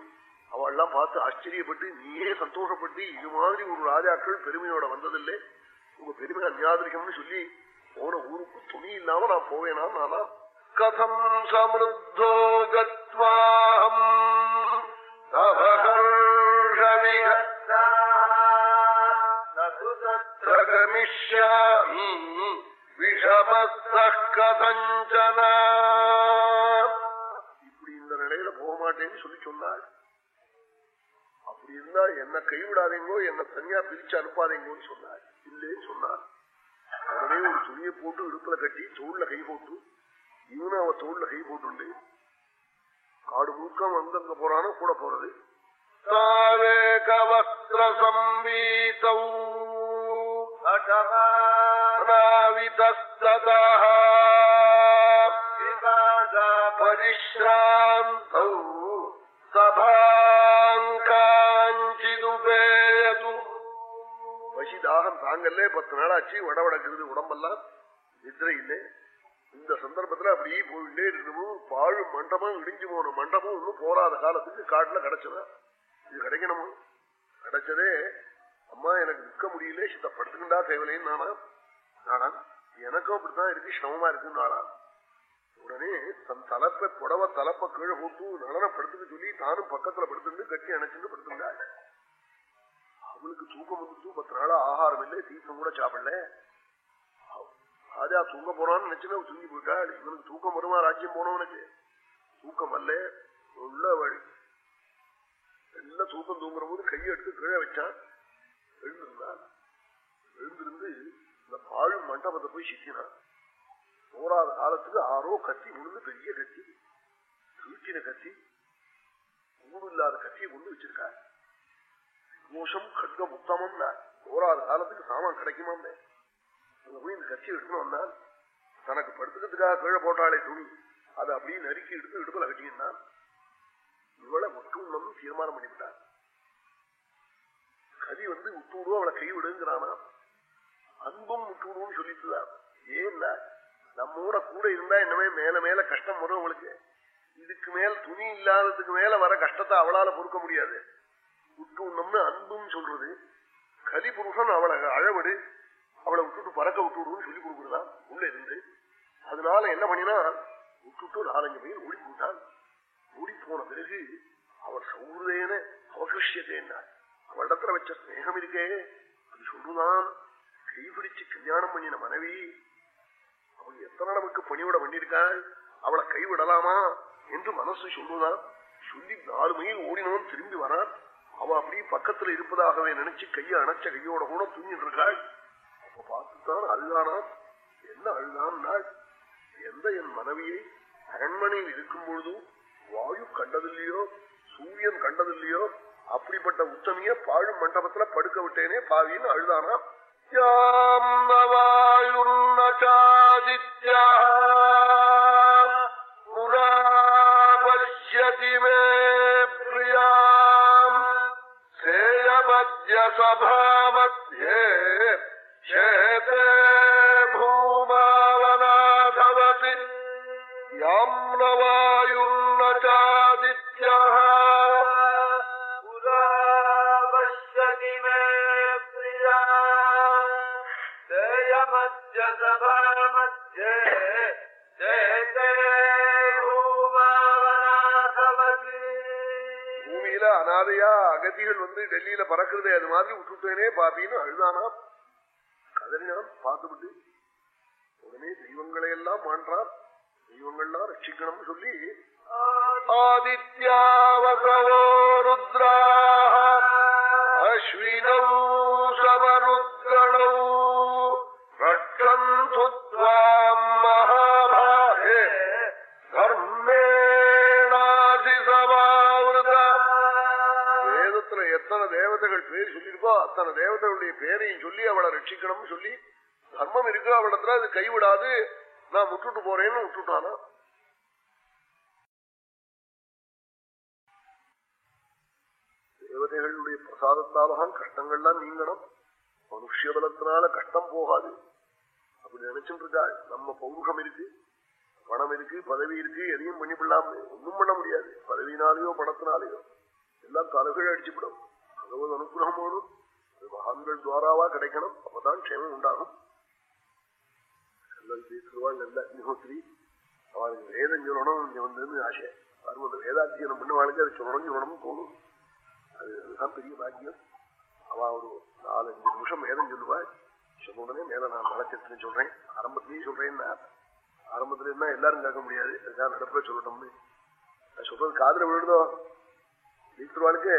அவெல்லாம் பார்த்து ஆச்சரியப்பட்டு நீயே சந்தோஷப்பட்டு இது மாதிரி ஒரு ராஜாக்கள் பெருமையோட வந்ததில்லை. உங்க பெருமை அந்யாதிரிகம்னு சொல்லி போன ஊருக்கு துணி இல்லாம நான் போவேனா நானா? கதம் சமிருத்தோ கத்வாஹம் கதஞ்சன இப்படி இந்த நிலையில போக மாட்டேன்னு சொல்லி சொன்னாள் அப்படி இருந்தா என்ன கைவிடாதீங்கோ என்ன தனியா பிரிச்சு அனுப்பாதீங்கன்னு சொன்னாள் இல்லேன்னு சொன்னார். உடனே ஒரு துணியை போட்டு இடுப்புல கட்டி தோல்ல கை போட்டு இவனும் அவ தோல்ல கை போட்டுண்டு. காடு முழுக்கம் அங்கங்க போறானோ கூட போறது. வஸ்திர சம்பீதௌ பரிஷ்ராந்தௌ
சபாங்காஞ்சிதுபேயது
பசி தாகம் தாங்கல்ல பத்து நாளாச்சு வடவடக்குறது உடம்பெல்லாம் நித்திரை இல்லை இந்த சந்தர்ப்பத்துல அப்படியே போயிட்டே இருக்கணும். பாழ் மண்டபம் இடிஞ்சு போன மண்டபம் ஒன்னும் போராத காலத்துக்கு காட்டுல கிடைச்சதா? இது கிடைக்கணுமா? கிடைச்சதே. அம்மா எனக்கு நிற்க முடியல. சித்த படுத்துக்கிண்டா தேவலைன்னு நானா? நானா எனக்கும் அப்படித்தான் இருக்கு சிரமமா இருக்குன்னு நானா உடனே தன் தலைப்பை புடவை தலைப்ப கீழே போட்டு நலனை படுத்துக்க சொல்லி தானும் பக்கத்துல படுத்துட்டு கட்டி அணைச்சுட்டு படுத்துட்டாள் அவளுக்கு தூக்கம் வந்துட்டு பத்து நாளா ஆகாரம் இல்லை தீர்த்தம் கூட சாப்பிடல. ராஜா தூங்க போறான்னு நினைச்சுன்னா தூங்கி போயிட்டாள் இவனுக்கு தூக்கம் வருமா ராஜ்யம் போனவனுக்கு தூக்கம் அல்ல உள்ள வழி. எல்லாம் தூக்கம் தூங்குற போது கையை எடுத்து கீழே வச்சான். எழுந்திருந்தான். எழுந்திருந்து இந்த பாழ் மண்டபத்தை போய் சிக்கினான் போராத காலத்துக்கு ஆரோ கத்தி உழுந்து பெரிய கத்தி வீட்டின கத்தி ஊடு இல்லாத கத்தியை கொண்டு வச்சிருக்காரு. மோசம் கட்க முத்தமம்னா போராத காலத்துக்கு சாமான் கிடைக்குமாம் அங்க போய் இந்த கத்தி எடுத்துன்னு வந்தான் தனக்கு படுத்துக்கிறதுக்காக கீழே போட்டாலே துணி. அதை அப்படியே நறுக்கி எடுத்து இடுப்புல கட்டிங்கன்னா இவளை ஒட்டுணும் தீர்மானம் பண்ணிவிட்டான் கதி வந்து விட்டு விடுவோம் அவளை கை விடுங்கிறானா அன்பும் விட்டு சொல்லிட்டுதான். ஏன்னா நம்மோட கூட இருந்தா என்னமே மேல மேல கஷ்டம் வரும் அவளுக்கு இதுக்கு மேல் துணி இல்லாததுக்கு மேல வர கஷ்டத்தை அவளால பொறுக்க முடியாது. விட்டு அன்பும் சொல்றது. கலி புருஷன் அவளை அழவடு. அவளை விட்டுட்டு பறக்க விட்டுடுன்னு சொல்லி கொடுக்குறதான் உள்ள இருந்து. அதனால என்ன பண்ணினா விட்டுட்டு நாலஞ்சு பையன் ஓடி போட்டான் ஓடி போன பிறகு அவர் சௌதேன என்ன அவளிடத்துல வச்ச ஸ்நேகம் இருக்கே. அது சொல்லுதான் கைபிடிச்சு கல்யாணம் பண்ணின மனைவி அவள் எத்தனை நமக்கு பணியோட பண்ணியிருக்காள் அவளை கைவிடலாமா என்று மனசு சொல்லுதான் சொல்லி நாலு மைல் ஓடினவன் திரும்பி வரான். அவ அப்படி பக்கத்துல இருப்பதாகவே நினைச்சு கையை அணைச்ச கையோட கூட தூங்கிட்டு இருக்காள் அப்ப பார்த்துத்தான் அழுதானாம் என்ன அழுதான்னாள் எந்த என் மனைவியை அரண்மனையில் இருக்கும் பொழுதும் வாயு கண்டதில்லையோ சூரியன் கண்டதில்லையோ அப்படிப்பட்ட உத்தமிய பாழும் மண்டபத்துல படுக்க விட்டேனே பாவின்னு அழுதானா?
யாம் நவாயுர்னச்சாதித்யா புரா பஷ்யதி
அனாதையா அகதிகள் வந்து டெல்லியில பறக்கிறதே அது மாதிரி விட்டுட்டேனே பாப்பின்னு அழுதானா? கதறினான் பார்த்துவிட்டு. உடனே தெய்வங்களை எல்லாம் மாண்டான் தெய்வங்கள்லாம் ரட்சிக்கணும்னு சொல்லி
ஆதித்யாவசவோ ருத்ரா அஸ்வினौ சமருத்ரணौ
பேர் சொல்லியிருக்கோ அத்தனை தேவதைகளுடைய பேரையும் சொல்லி அவளை ரட்சிக்கணும்னு சொல்லி தர்மம் இருக்கு அவளத்துல அது கைவிடாது நான் விட்டுட்டு போறேன்னு விட்டுட்டானா? தேவதைகளுடைய பிரசாதத்தாலதான் கஷ்டங்கள்லாம் நீங்கணும். மனுஷ பலத்தினால கஷ்டம் போகாது. அப்படி நினைச்சுட்டு இருக்கா நம்ம பௌருஷம் இருக்கு பணம் இருக்கு பதவி இருக்கு எதையும் பண்ணிவிடலாம். ஒன்றும் பண்ண முடியாது. பதவினாலேயோ பணத்தினாலேயோ. எல்லாம் தலைகீழ அடிச்சுவிடும் பகவத் அனுகிரகம் வேணும் அது மகான்கள் துவாராவா கிடைக்கணும் அப்பதான் க்ஷேமம் உண்டாகும் பேசுவாள் நல்ல அக்னிஹோத்ரி அவளுக்கு வேதம் சொல்லணும் இங்க வந்து ஆசை பாருங்க வேதாத்தியனம் பண்ணுவாளுக்கு அது சொல்லணும் சொல்லணும்னு தோணும் அது அதுதான் பெரிய பாக்கியம் அவ ஒரு நாலஞ்சு நிமிஷம் வேதம் சொல்லுவாள் சொன்ன உடனே மேல நான் நலச்சிருக்கேன்னு சொல்றேன் ஆரம்பத்திலேயே சொல்றேன்னா ஆரம்பத்துல இருந்தா எல்லாரும் கேட்க முடியாது அதுதான் நடப்புல சொல்லணும்னு சொல்றது காதல விழுதோ வீட்டுவாளுக்கு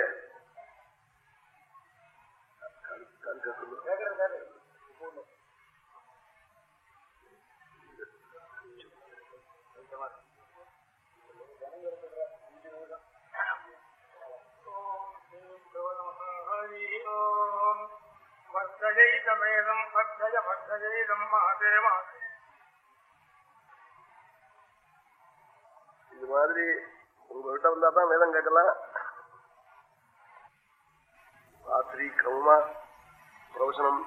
மேதம் பக்தய பக்தஜெய்தம் மகாதேவா
இது மாதிரி உங்ககிட்ட வந்தா தான் வேதம் கேட்கலாம். ராத்திரி கவுமா. பிரவசனம்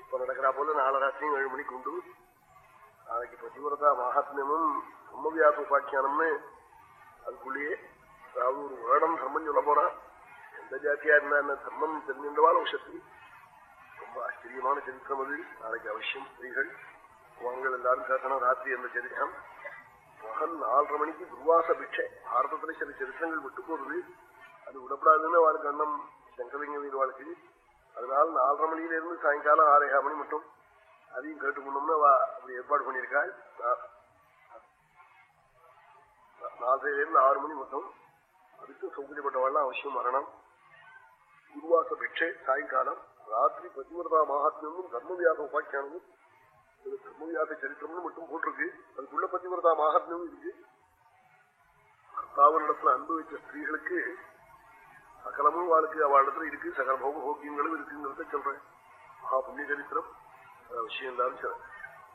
இப்ப நடக்கிறா போல நாலு ராத்திரியும் ஏழு மணிக்கு உண்டு நாளைக்கு பதிவிரதா மகாத்மியமும் பிரம்மவியாச உபாக்கியானம்னு அதுக்குள்ளேயே அதாவது ஒரு வருடம் தர்மம் சொல்ல போறான் எந்த ஜாத்தியா இருந்தா என்ன தர்மம் தெரிஞ்சின்றவாள் சக்தி ரொம்ப ஆச்சரியமான சரித்திரம் அது நாளைக்கு அவசியம் ஸ்திரீகள் உங்கள் எல்லாரும் கேட்கணும் ராத்திரி அந்த சரித்திரம் மகன் நாலரை மணிக்கு துர்வாச பிட்சை பாரதத்துல சில சரித்திரங்கள் விட்டு போறது அது விடப்படாதுன்னு அவளுக்கு அண்ணம் சங்கலிங்க வீடு வாழ்க்கை அதனால நாலரை மணியிலிருந்து சாயங்காலம் ஆறேகா மணி மட்டும் அதையும் கேட்டு போனோம்னா அவ அப்படி ஏற்பாடு பண்ணியிருக்காள். நாலரையிலிருந்து ஆறு மணி மட்டும் அதுக்கு சௌகரியப்பட்டவாள்லாம் அவசியம் வரணும் குருவாச பிட்சை சாயங்காலம் ராத்திரி பதிவிரதா மகாத்மியமும் தர்மவியாச உபாக்கியானமும் இது தர்மவியாச சரித்திரம்னு மட்டும் போட்டிருக்கு. அதுக்குள்ள பதிவிரதா மகாத்மியமும் இருக்கு. கர்த்தாவனிடத்துல அனுபவித்த ஸ்திரீகளுக்கு சகலமும் வாழ்க்கை அவளிடத்துல இருக்கு. சகல போக போக்கியங்களும் இருக்குங்கிறத சொல்றேன். மகா புண்ணிய சரித்திரம். அவசியம் எல்லாரும்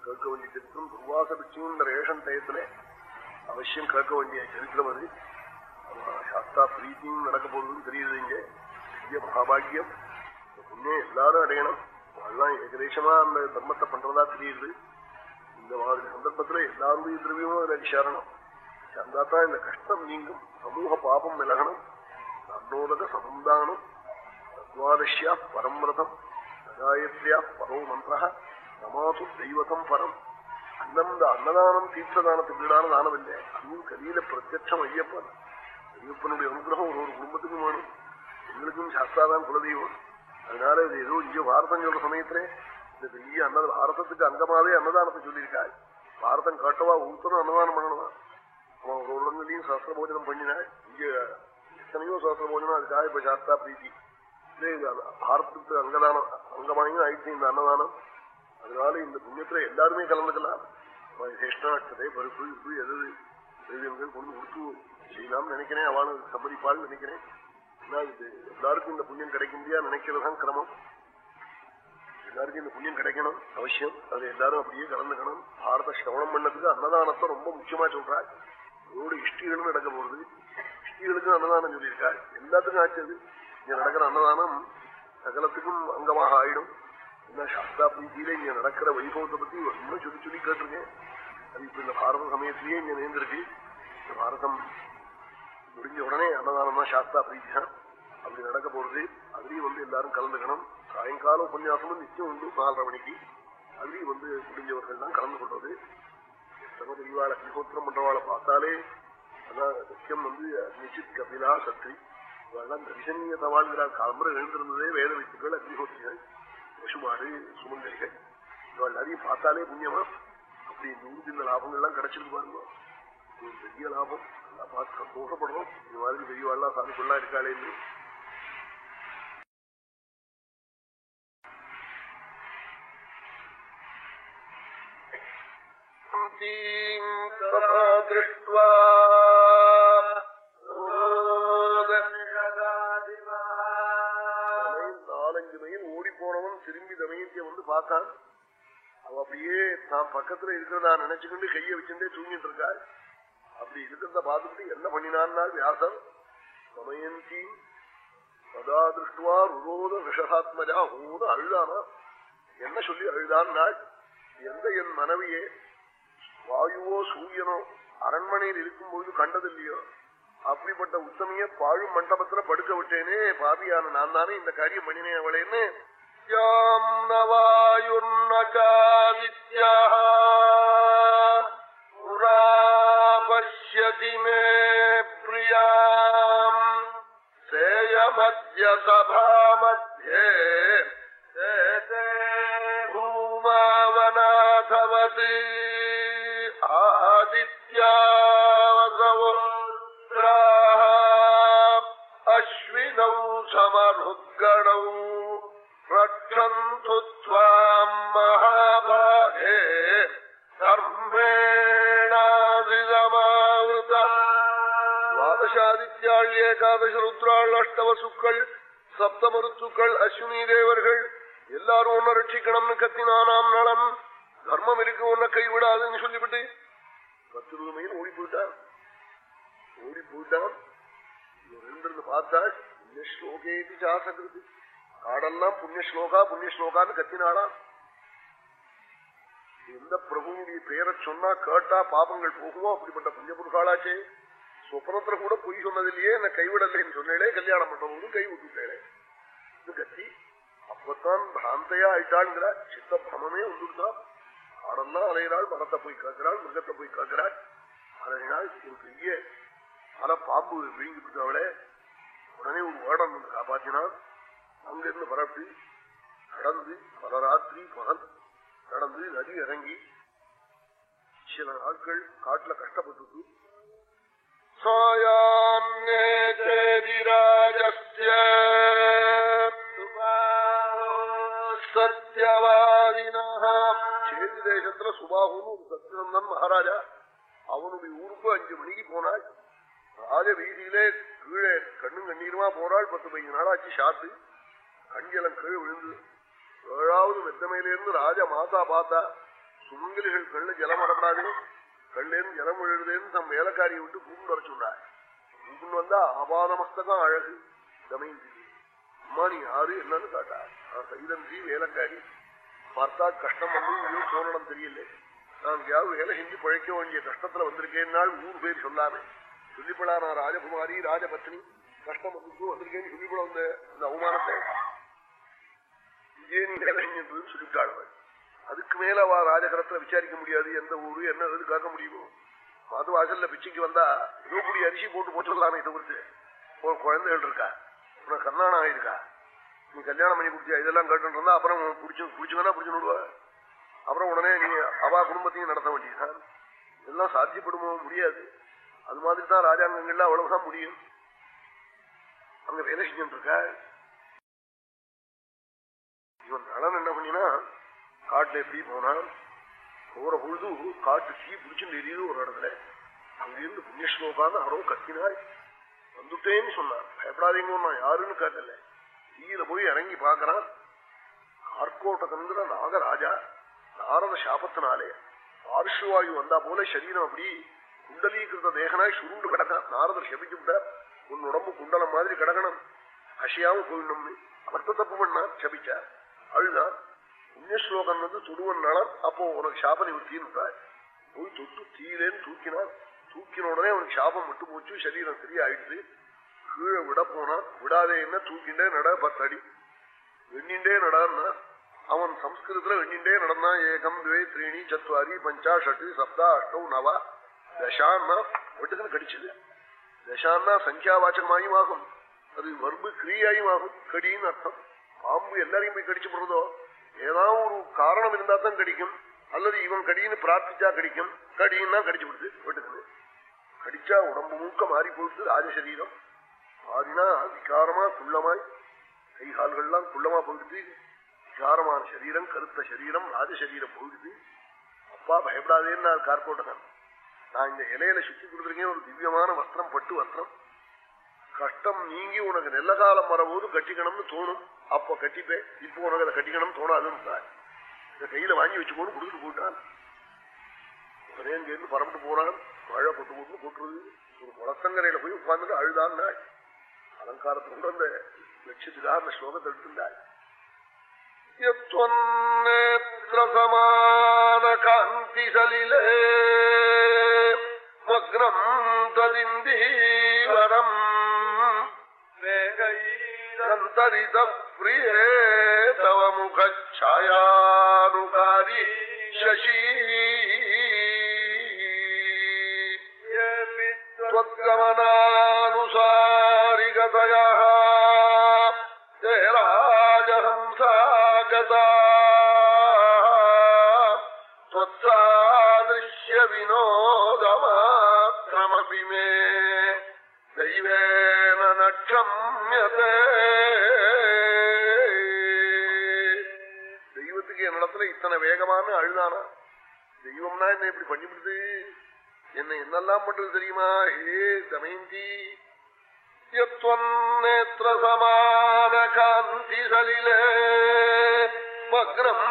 கேட்க வேண்டிய சரித்திரம் துர்வாச பிட்சையும் ரேஷன் டயத்துல அவசியம் கேட்க வேண்டிய சரித்திரம் அது. சாஸ்தா பிரீத்தியும் நடக்க போகுதுன்னு தெரியுது இங்கே. பெரிய மகாபாகியம் புண்ணியம் எல்லாரும் அடையணும். அதெல்லாம் ஏகதேசமா அந்த தர்மத்தை பண்றதா தெரியுது. இந்த மாதிரி சந்தர்ப்பத்துல எல்லாருடைய திரவியமும் அதில் விசாரணம் சந்தாத்தான் இந்த கஷ்டம் நீங்கும். சமூக பாபம் விலகணும். அன்னோதக சமுந்தானம் பரம் ரதம். சகாயத்ரியா பரோ மந்திர நமாசு தெய்வத்தம் பரம் அன்னம் இந்த அன்னதானம் தீர்த்ததானத்துக்கு ஈடான தானம் இல்லை அதுவும் கலியில பிரத்யட்சம் ஐயப்பன் ஐயப்பனுடைய அனுகிரகம் ஒரு ஒரு குடும்பத்துக்கும் வேணும் எங்களுக்கும் சாஸ்தாதான் குலதெய்வம் அதனால இது ஏதோ இங்கே பாரதம் சொல்ற சமயத்திலே இந்த பெரிய அன்ன பாரதத்துக்கு அங்கமாவே அன்னதானத்தை சொல்லியிருக்காள் பாரதம் காட்டவா ஊத்தனும் அன்னதானம் பண்ணணுமா அவன் ஒரு இடங்களையும் சாஸ்திர போஜனம் பண்ணினாள் இங்கே எத்தனையோ சாஸ்திர போஜனம் அதுக்காக இப்ப சாஸ்தா பிரீத்தி பாரதத்துக்கு அங்கதானம் அங்கமாயும் ஆயிடுச்சு இந்த அன்னதானம் அதனால இந்த புண்ணியத்துல எல்லாருமே கலந்துக்கலாம் சேஷ்டாட்சதை பருப்பு இது எது தெய்வங்கள் கொண்டு கொடுத்து செய்யலாம் நினைக்கிறேன் அவனுக்கு சம்மதிப்பாள் நினைக்கிறேன் இது எல்லாருக்கும் இந்த புண்ணியம் கிடைக்கும்படியா நினைக்கிறதான் கிரமம் எல்லாருக்கும் இந்த புண்ணியம் கிடைக்கணும் அவசியம் அது எல்லாரும் அப்படியே கலந்துக்கணும் பாரத சிரவணம் பண்ணதுக்கு அன்னதானத்தை ரொம்ப முக்கியமா சொல்றாள் அதோட இஷ்டிகளும் நடக்க போறது இஷ்டிகளுக்கும் அன்னதானம் சொல்லியிருக்கா எல்லாத்துக்கும் ஆச்சது இங்க நடக்கிற அன்னதானம் சகலத்துக்கும் அங்கமாக ஆயிடும். என்ன சாஸ்தா பிரீதியில இங்க நடக்கிற வைபவத்தை பத்தி ஒன்னும் சொல்லி சொல்லி கேட்டிருக்கேன். அது இப்ப இந்த பாரத சமயத்திலேயே இங்க நேர்ந்திருக்கு இந்த பாரதம் முடிஞ்ச உடனே அன்னதானம் தான் சாஸ்தா பிரீதி தான் அப்படி நடக்க போறது. அதுலயும் வந்து எல்லாரும் கலந்துக்கணும். சாயங்காலம் உபன்யாசமும் நிச்சயம் உண்டு நாலரை மணிக்கு. அதுலயும் வந்து முடிஞ்சவர்கள் தான் கலந்து கொள்றது எத்தனை பெரியவாளை அக்னிஹோத்திரம் பண்றவாளை பார்த்தாலே அதான் முக்கியம் வந்து நிச்சித் கபிலா சத்ரி இவெல்லாம் தரிசனீய தவாள்கிறார் காலம்பரை எழுந்திருந்ததே வேத வித்துக்கள் அக்னிஹோத்திரிகள் பசுமாடு சுமங்கலிகள் இவள் எல்லாரையும் பார்த்தாலே புண்ணியமா அப்படி நூறு இந்த லாபங்கள்லாம் கிடைச்சிருக்கு பாருங்க ஒரு பெரிய லாபம் பார்த்து சந்தோஷப்படுறோம் இந்த மாதிரி பெரியவாள்லாம் சாதுக்குள்ளா இருக்காளேன்னு
दृष्ट्वा
தமயந்திய வந்து பார்த்தான் அவ அப்படியே தான் பக்கத்துல இருக்கிறதா நினைச்சுக்கிட்டு கையை வச்சுட்டே தூங்கிட்டு இருக்காள் அப்படி இருக்கிறத பார்த்துட்டு என்ன பண்ணினான்னா வியாசம். தமயந்தி சதா திருஷ்டுவா ருரோத விஷாத்மஜா ஓத அழுதானா? என்ன சொல்லி அழுதான் நாள் எந்த என் மனைவியே வாயுவோ சூரியனோ அரண்மனையில் இருக்கும்போது கண்டதில்லையோ? அப்படிப்பட்ட உத்தமைய பாழும் மண்டபத்துல படுக்க விட்டேனே பாபியான நான் தானே இந்த காரியம் பண்ணினேன் அவளேன்னு
யாம் நவாயுர்னகாதித்யா புரா பசியதி மே பிரியாம் சேயமத்ய சபா மத்தியே பூமாவநாதவதி ஆதித்யாவசவோ அஸ்வினௌ சமருத்கணௌ ரட்சந்து ஏகாதச ருத்ராள் அஷ்டவசுக்கள் சப்தமருத்துக்கள் அஸ்வினி தேவர்கள் எல்லாரும் உன்னை ரட்சிக்கணும்னு கத்தினானாம் நலன் தர்மம் இருக்கு உன்னை கைவிடாதுன்னு சொல்லிவிட்டு
பத்து இருபது ஓடி போயிட்டான் ஓடி போயிட்டான் ரெண்டு பார்த்தாள் புண்ணிய ஸ்லோகேதி ஜாசகிருதி. காடெல்லாம் புண்ணிய ஸ்லோகா புண்ணிய ஸ்லோகான்னு கத்தினாளாம். எந்த பிரபுடைய பேரை சொன்னா கேட்டா பாபங்கள் போகுமோ? அப்படிப்பட்ட புண்ணிய புருஷாளாச்சே சொப்னத்துல கூட பொய் சொன்னதிலேயே என்ன கைவிடலைன்னு சொன்னேளே கல்யாணம் பண்றவங்களும் கை விட்டுட்டேளே கத்தி அப்பத்தான் பிராந்தையா ஆயிட்டாளுங்கிற சித்த பிரமே வந்துட்டான் ஆடெல்லாம் அலையிறாள் மரத்தை போய் காக்கிறாள் மிருகத்தை போய் காக்கிறாள் அலையினாள் ஒரு பெரிய பல பாம்பு விழுங்கிட்டு அவளே உடனே ஒரு வேடம் வந்து காப்பாற்றினான் அங்கிருந்து பரப்பி கடந்து பல ராத்திரி பகல் நடந்து நதி இறங்கி சில நாட்கள் காட்டுல கஷ்டப்பட்டு சேதி தேசத்துல சுபாகுன்னு ஒரு சத்யநந்தன் மகாராஜா அவனுடைய ஊருக்கு அஞ்சு மணிக்கு போனாள் ராஜ வீதியிலே கீழே கண்ணும் கண்ணீருமா போறாள் பத்து பதினஞ்சு நாளாச்சு ஷாத்து கண்ஜலம் கீழே விழுந்து ஏழாவது மெத்தமையிலிருந்து ராஜ மாதா பார்த்தா சுமங்கலிகள் கண்ணு ஜலம் வரப்படாது கண்ணிலிருந்து ஜலம் விழுதுன்னு தம் வேலைக்காரியை விட்டு கூண்டு வர சொன்னார் கூண்டு வந்தா ஆபாத மஸ்தகம் அழகு. தமைந்தி அம்மா நீ யாரு? என்னன்னு கேட்டா நான் சைதந்தி வேலைக்காரி. பார்த்தா கஷ்டம் வந்து இன்னும் போனடம் தெரியல. நான் எங்கேயாவது வேலை செஞ்சு பழைக்க வேண்டிய கஷ்டத்துல வந்திருக்கேன்னால் ஊர் பேர் சொல்லாமே. சொல்லிப்படா நான் ராஜகுமாரி ராஜபத்னி கஷ்டம் வந்து வந்திருக்கேன்னு சொல்லிப்பட வந்த இந்த அவமானத்தை. விஜயன் வேலை செஞ்சு சொல்லிவிட்டாள் அதுக்கு மேல அவ ராஜகரத்துல விசாரிக்க முடியாது. எந்த ஊரு என்ன இது காக்க முடியுமோ. மது வாசல்ல பிச்சைக்கு வந்தா ஏதோ கூடிய அரிசி போட்டு போட்டுடலாமே குறித்து. ஒரு குழந்தைகள் இருக்கா? உனக்கு கண்ணாணம் ஆயிருக்கா? நீ கல்யாணம் பண்ணி குடிச்சியா இதெல்லாம் கேட்டு இருந்தா அப்புறம் பிடிச்சு பிடிச்சுங்கன்னா பிடிச்சு விடுவா அப்புறம் உடனே நீ அவா குடும்பத்தையும் நடத்த வேண்டியதான் இதெல்லாம் சாத்தியப்படுமோ முடியாது. அது மாதிரி தான் ராஜாங்கங்கள்ல அவ்வளவுதான் முடியும். அங்க வேலை செஞ்சுட்டு இருக்க? இவன் நலன் என்ன பண்ணினா காட்டுல எப்படி போனான் போற பொழுது காட்டு தீ பிடிச்சுட்டு எரியுது ஒரு இடத்துல. அங்கிருந்து புண்ணியஸ்லோகான்னு யாரோ கத்தினாள் வந்துட்டேன்னு சொன்னான் பயப்படாதீங்க நான் யாருன்னு கேட்கல. தீயில போய் இறங்கி பாக்குறான் கார்கோட்டகங்கிற நாகராஜா நாரத சாபத்தினாலே பார்ஷுவாயு வந்தா போல சரீரம் அப்படி குண்டலீகிருத தேகனாய் சுருண்டு கிடக்கான் நாரதர் சபிச்சு விட்டார். உன் உடம்பு குண்டலம் மாதிரி கிடக்கணும். அசையாம போயிடணும்னு அவர்த்த தப்பு பண்ணா சபிச்சார். அழுதான் புண்ணியஸ்லோகம் வந்து துடுவன் நலன் அப்போ உனக்கு சாபனை விட்டார் போய் தொட்டு தீயிலேன்னு தூக்கினான் தூக்கின உடனே அவனுக்கு சாபம் விட்டு போச்சு சரீரம் சரியாயிடுது கீழே விட போனான் விடாதே என்ன தூக்கிண்டே நட பத்தடி வெண்ணிண்டே நடான்னா அவன் சம்ஸ்கிருதத்துல வெண்ணிண்டே நடந்தான் ஏகம் துவே த்ரீணி சத்வாரி பஞ்சா ஷட்டு சப்தா அஷ்டௌ நவா தசான்னா ஒட்டுக்குன்னு கடிச்சது தசான்னா சங்கியாவாச்சகமாயும் ஆகும் அது வர்பு கிரியாயும் ஆகும் கடின்னு அர்த்தம் பாம்பு எல்லாரையும் போய் கடிச்சு போடுறதோ ஏதாவது ஒரு காரணம் இருந்தா தான் கிடைக்கும். அல்லது இவன் கடின்னு பிரார்த்திச்சா கிடைக்கும். கடின்னா கடிச்சு விடுது வெட்டுக்குது கடிச்சா உடம்பு மூக்க மாறி போயிடுது ராஜசரீரம். மாறினா விகாரமா குள்ளமாய் கை கால்கள்லாம் குள்ளமா போயிடுது விகாரமான சரீரம் கருத்த சரீரம் ராஜசரீரம் போயிடுது அப்பா பயப்படாதேன்னு கார்போட்டகன் நான் இந்த இலையில சுத்தி கொடுத்துருக்கேன். ஒரு திவ்யமான வஸ்திரம் பட்டு வஸ்திரம். கஷ்டம் நீங்கி உனக்கு நல்ல காலம் வரபோது கட்டிக்கணும்னு தோணும். அப்ப கட்டிப்பேன் இப்போ உனக்கு அதை கட்டிக்கணும் தோணாதுன்னு கையில வாங்கி வச்சுக்கோன்னு கொடுத்துட்டு போயிட்டான். உடனே இங்க இருந்து பரப்பிட்டு போறான். மழை பொட்டு போட்டு போட்டுருது ஒரு குளத்தங்கரையில போய் உட்கார்ந்துட்டு அழுதான் அலங்காரத்தோட அந்த லட்சத்துக்காக அந்த ஸ்லோகத்தை எடுத்துட்டாள் சமான காந்தி சலிலே மக்னம் ததிந்தீவரம் சந்தரித பிரியே தவ முகாயானுகாரி சசி त्वद्गमनानुसारिगतयः ते राजहंसागता त्वत्सादृश्यविनोदमात्रमपि मे தெய்வேன நட்சம்யதே தெய்வத்துக்கு என்னிடத்துல இத்தனை வேகமான அழுதானா தெய்வம்னா என்ன இப்படி பண்ணிவிடுது என்ன என்னெல்லாம் பண்றது தெரியுமா ஹே தமயந்தி நேத்திரசமான காந்திகளிலே மக்னம்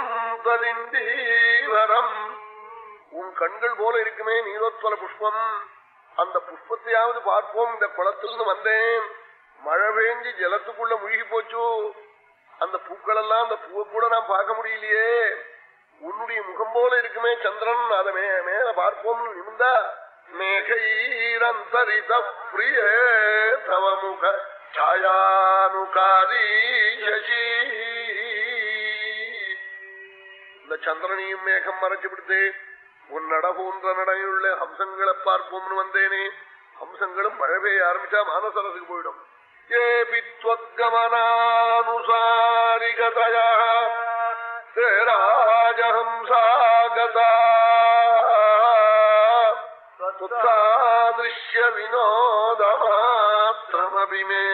தலிந்தீவரம் உன் கண்கள் போல இருக்குமே நீலோத்வல புஷ்பம் அந்த புஷ்பத்தையாவது பார்ப்போம். இந்த குளத்திலிருந்து வந்தேன். மழை பெஞ்சு ஜலத்துக்குள்ள முழுகி போச்சு? அந்த பூக்கள் எல்லாம் அந்த பூவை கூட நான் பார்க்க முடியலையே. உன்னுடைய முகம் போல இருக்குமே சந்திரன். அதை மே மேல பார்ப்போம்னு நிமிந்தா மேகைரந்தரித பிரிய தவமுக சாயானுகாரி சசி இந்த சந்திரனையும் மேகம் மறைச்சு விடுத்தேன். உன் நட போன்ற நடையுள்ள ஹம்சங்களை பார்ப்போம்னு வந்தேனே. ஹம்சங்களும் மழை பெய்ய ஆரம்பிச்சா மானசரசுக்கு போயிடும். ஏபித்வத்கமனானுசாரிகதயா ராஜஹம்சாகதா. துத்தாதிருஷ்ய வினோதமாத்திரமபிமே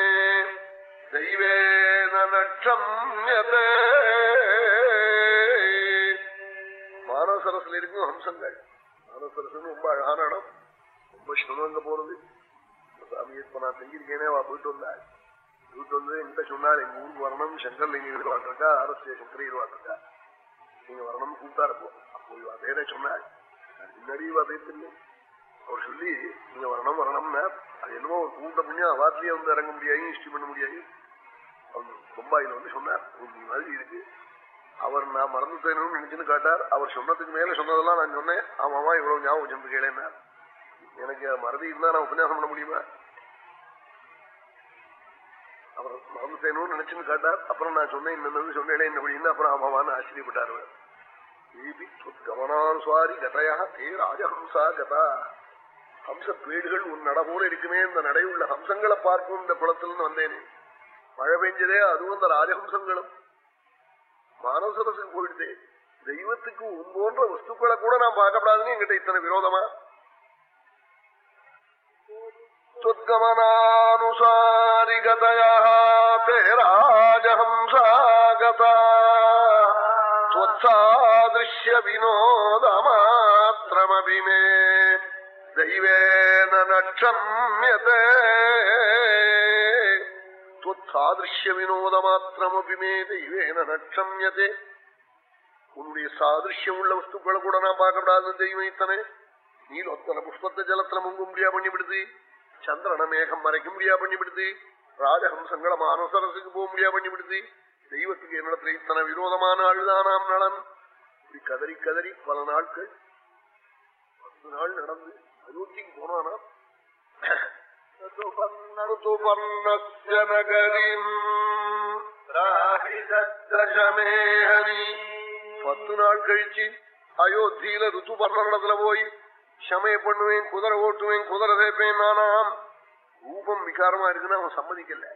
தெய்வேன நட்சம் யதே. மானசரஸ்ல இருக்கும் ஹம்சங்கள். மானசரஸ்னு ரொம்ப அழகான இடம். ரொம்ப சிவங்க போறது. சாமி இப்ப நான் செஞ்சிருக்கேனே அவ போயிட்டு வந்தாள். போயிட்டு வந்து என்கிட்ட சொன்னால் எங்க ஊருக்கு வரணும் சங்கர்ல நீங்க இருவாட்டிருக்கா அரசிய சங்கரி இருவாட்டிருக்கா நீங்க வரணும் கூப்பிட்டா இருப்போம் அப்போ இவ பேரை சொன்னாள். முன்னாடி இவ பேசில்லை அவர் சொல்லி நீங்க வரணும் வரணும்னா. அது என்னமோ ஒரு கூப்பிட்ட புண்ணியம் அவாத்திலேயே வந்து இறங்க முடியாது இஷ்டி பண்ண முடியாது. ரொம்ப இதுல வந்து சொன்னார் மாதிரி இருக்கு. அவர் நான் மறந்துட்டேன்னு நினைச்சுன்னு காட்டார். அவர் சொன்னதுக்கு மேல சொன்னதெல்லாம் நான் சொன்னேன். ஆமாமா இவ்வளவு ஞாபகம் சென்று கேளேன்னார் எனக்கு மறதி இருந்தா நான் உபன்யாசம் பண்ண முடியுமா? அவர் மறந்துட்டேனும் நினைச்சுன்னு காட்டார். அப்புறம் நான் சொன்னேன் இன்னது சொன்னேன் என்ன அப்படின்னு அப்புறம் ஆமாவான்னு ஆச்சரியப்பட்டார் அவர். ஏபி கமனானுசாரி கதையா தே ராஜஹம்சா கதா. ஹம்ச பேடுகள் உன் நட இருக்குமே இந்த நடையுள்ள ஹம்சங்களை பார்க்கும் இந்த குளத்திலிருந்து வந்தேனே. மழை பெஞ்சதே அதுவும் இந்த ராஜஹம்சங்களும். மானசரசன் போயிடுது. தெய்வத்துக்கு உன்போன்ற வஸ்துக்களை கூட நான் பார்க்கப்படாதுன்னு என்கிட்ட இத்தனை விரோதமா? ேராஜஹம்சாகதாத்ய வினோதமாத்திரமபிமே தெய்வேன நட்சம்யதே. துவத்தாதிருஷ்ய வினோத மாத்திரமபிமே தெய்வேன நட்சம்யதே. உன்னுடைய சாதிருஷ்யம் உள்ள வஸ்துக்களை கூட நான் பார்க்கப்படாதுன்னு தெய்வம் இத்தனை? நீ லொத்தனை புஷ்பத்தை ஜலத்துல முங்க முடியா பண்ணிவிடுது. சந்திரனை மேகம் மறைக்க முடியா பண்ணிவிடுது. ராஜஹம்சங்களை மானசரசுக்கு போக முடியா பண்ணிவிடுது. தெய்வத்துக்கு என்னிடத்துல இத்தனை விரோதமான ஆள்தானாம் நலன். இப்படி கதறி கதறி பல நாட்கள் பத்து நாள் நடந்து அயோத்திக்கு போனானா? பத்து நாள் கழிச்சு அயோத்தியில ருத்து பர்ணத்துல போய் சமய பண்ணுவேன் குதிரை ஓட்டுவேன் குதிரை சேர்ப்பேன் நானாம். ரூபம் விகாரமா இருக்குன்னு அவன் சம்மதிக்கல.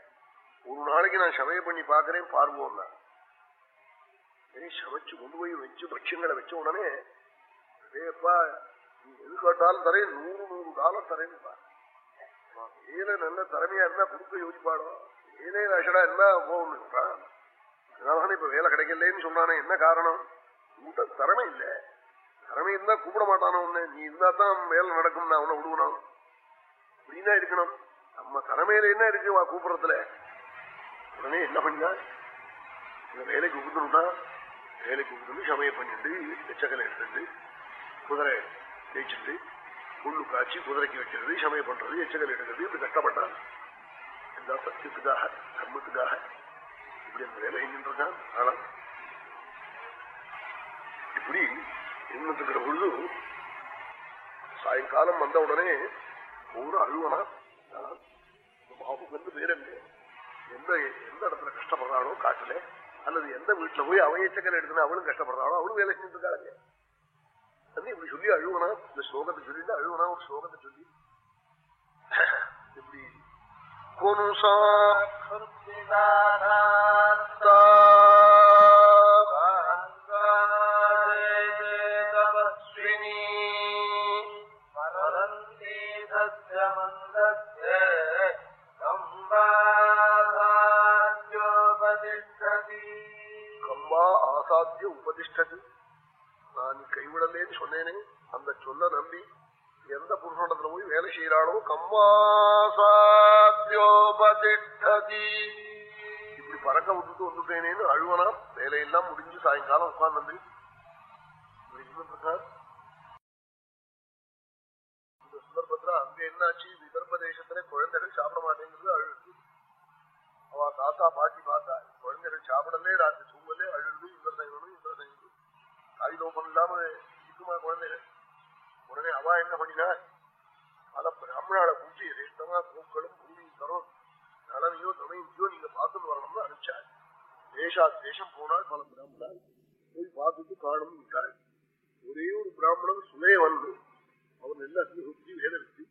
ஒரு நாளைக்கு நான் சமய பண்ணி பாக்குறேன் பார்வோம் சமைச்சு கொண்டு போய் வச்சு பட்சங்களை வச்ச உடனே அதேப்பா நீ எது கேட்டாலும் தரேன் நூறு நூறு டாலர் தரேன்னு வேலை நல்ல திறமையா இருந்தா கொடுக்க யோசிப்பாடோ வேலை அஷடா இருந்தா போகணும் சொல்றான் அதனால இப்ப வேலை கிடைக்கலன்னு சொன்னானே என்ன காரணம்? கூட்ட திறமை இல்லை. திறமை இருந்தா கூப்பிட மாட்டானோ உன்ன. நீ இருந்தா தான் வேலை நடக்கும் நான் உன்னை விடுவணும் அப்படின்னா இருக்கணும். நம்ம திறமையில என்ன இருக்கு வா கூப்பிடறதுல? உடனே என்ன பண்ணா? இந்த வேலைக்கு கூப்பிட்டுட்டா வேலைக்கு கூப்பிட்டு சமயம் பண்ணிட்டு எச்சக்கலை எடுத்துட்டு குதிரை ஜெயிச்சுட்டு புல்லு காய்ச்சி குதிரைக்கு வைக்கிறது சமயம் பண்றது எச்சங்கள் எடுக்கிறது இப்படி கஷ்டப்பட்டான் எல்லா சத்தியத்துக்காக தர்மத்துக்காக இப்படி அந்த வேலை செஞ்சுட்டு ஆனா இப்படி இருந்துக்கிற பொழுது சாயங்காலம் வந்த உடனே ஒரு அழுவனா பாபுக்கு வந்து பேர் என்ன? எந்த எந்த இடத்துல கஷ்டப்படுறாளோ காட்டுல அல்லது எந்த வீட்டுல போய் அவன் எச்சக்கல் எடுத்துனா அவளும் கஷ்டப்படுறானோ அவளும் வேலை செஞ்சுருக்காங்க அது இப்படி சொல்லி அழுவனா இந்த ஸ்லோகத்தை சொல்லிட்டு அழுவனா ஒரு ஸ்லோகத்தை சொல்லி. இப்படி. கொனுசா கம்பா ஆசாத்திய உபதிஷ்டது. கைவிடலேன்னு சொன்னேனே அந்த சொல்ல நம்பி எந்த புருஷனத்துல போய் வேலை செய்யறாளோ கம்பாசாத்தியோபதிஷ்டதி இப்படி பறக்க விட்டுட்டு வந்துட்டேனேன்னு அழுவனா வேலையெல்லாம் முடிஞ்சு சாயங்காலம் உட்கார்ந்து இந்த சந்தர்ப்பத்துல அங்கே என்னாச்சு? விதர்ப்ப தேசத்துல குழந்தைகள் சாப்பிட மாட்டேங்கிறது அழுது. அவ தாத்தா பாட்டி பார்த்தா குழந்தைகள் சாப்பிடலே ராத்திரி தூங்கலே அழுது இவர் இந்திரசங்க இவர் லோபம் இல்லாம இருக்குமா குழந்தைகள். உடனே அவா என்ன பண்ணினா பல பிராமணால பூச்சி ரேஷ்டமா பூக்களும் பூமியும் தரும். நலனையோ தமையோ நீங்க பார்த்துட்டு வரணும்னு அனுப்பிச்சாள் தேசா தேசம் போனால் பல பிராமணா. போய் பார்த்துட்டு காணும் ஒரே ஒரு பிராமணன் சுனே வந்து அவர் எல்லாத்தையும் அக்னிஹுத்தி வேதவித்து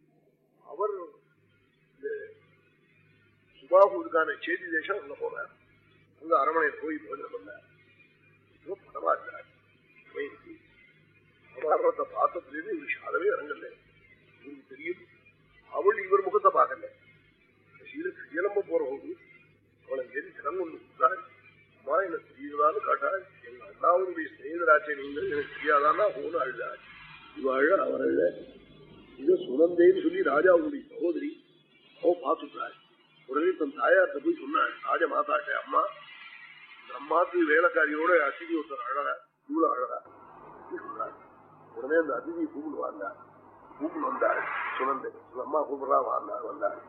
அவர் இந்த சுபாபுக்கான சேதி தேசம் அங்க போனார். அங்க அரமனையில் போய் போஜனம் பண்ணார். இருந்தார் பார்த்ததுலேருந்து இவர் சாதவே இறங்கல. இவருக்கு தெரியும். அவள் இவர் முகத்தை பார்க்கல. இளம்ப போற போது அவளை எரி ஒண்ணு கொடுத்தாள் அம்மா என்ன தெரியுதான்னு காட்டாள். எங்க அண்ணாவுடைய ஸ்நேகிதராச்சே நீங்கள் எனக்கு தெரியாதான்னா போன அழுதாள் இவாழ அவர் அழ. இது சுனந்தேன்னு சொல்லி ராஜாவுடைய சகோதரி அவ பார்த்துட்டாள். உடனே தன் தாயார்கிட்ட போய் சொன்னாள். ராஜ மாதாட்ட அம்மா அம்மாக்கு வேலைக்காரியோட அதிதி ஒருத்தர் அழகா இவ்வளவு அழகா சொன்னார் உடனே அந்த அதிதி கூப்பிட்டு வாழ்ந்தார் கூப்பிட்டு வந்தாள் சுனந்தை அம்மா கூப்பிடுறா வந்தார் வந்தாள்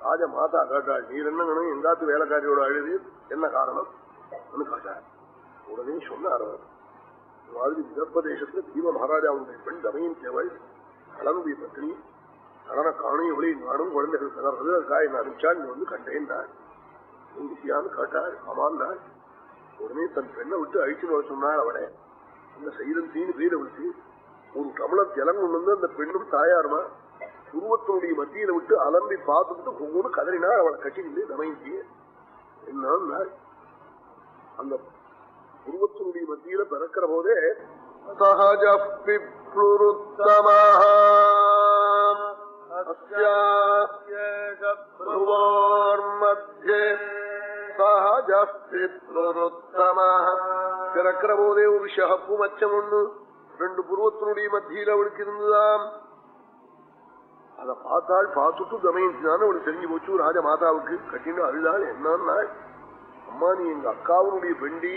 ராஜ மாதா கேட்டாள் நீர் என்னங்கன்னு எங்காத்து வேலைக்காரியோட அழுது? என்ன காரணம்? காட்டார். உடனே சொன்னார் இந்த மாதிரி விதர்ப்பதேசத்துல தீவ மகாராஜாவுடைய பெண் தமையின் தேவள் கலனுடைய பத்னி கடன காணும் எவ்வளவு நானும் குழந்தைகள் பிறறது அதுக்காக என்ன அனுப்பிச்சால் நீ வந்து கண்டேன்னாள் எங்கிட்டியான்னு கேட்டாள் ஆமான்னாள் உடனே தன் பெண்ணை விட்டு அழிச்சு போக சொன்னாள் அவளை. அந்த சைரந்தின்னு பேரை விட்டு ஒரு கமலம் ஜலம் கொண்டு வந்து அந்த பெண்ணும் தாயாருமா? உருவத்தினுடைய மத்தியில விட்டு அலம்பி பார்த்துட்டு ஒவ்வொரு கதறினாள் அவளை கட்டிக்கிட்டு தமைஞ்சி என்ன அந்த உருவத்தினுடைய மத்தியில பிறக்கிற போதே சகஜ மத்தியே சகஜ பிறக்கிற போதே ஒரு ஷகப்பு மச்சம் ஒண்ணு ரெண்டு புருவத்தினுடைய மத்தியில் அவளுக்கு இருந்ததாம். அதை பார்த்தாள் பார்த்துட்டு தமையினான்னு அவளுக்கு தெரிஞ்சு போச்சு. ராஜ மாதாவுக்கு கட்டின்னு அழுதாள் என்னன்னா அம்மா நீ எங்க அக்காவுடைய பெண்டி.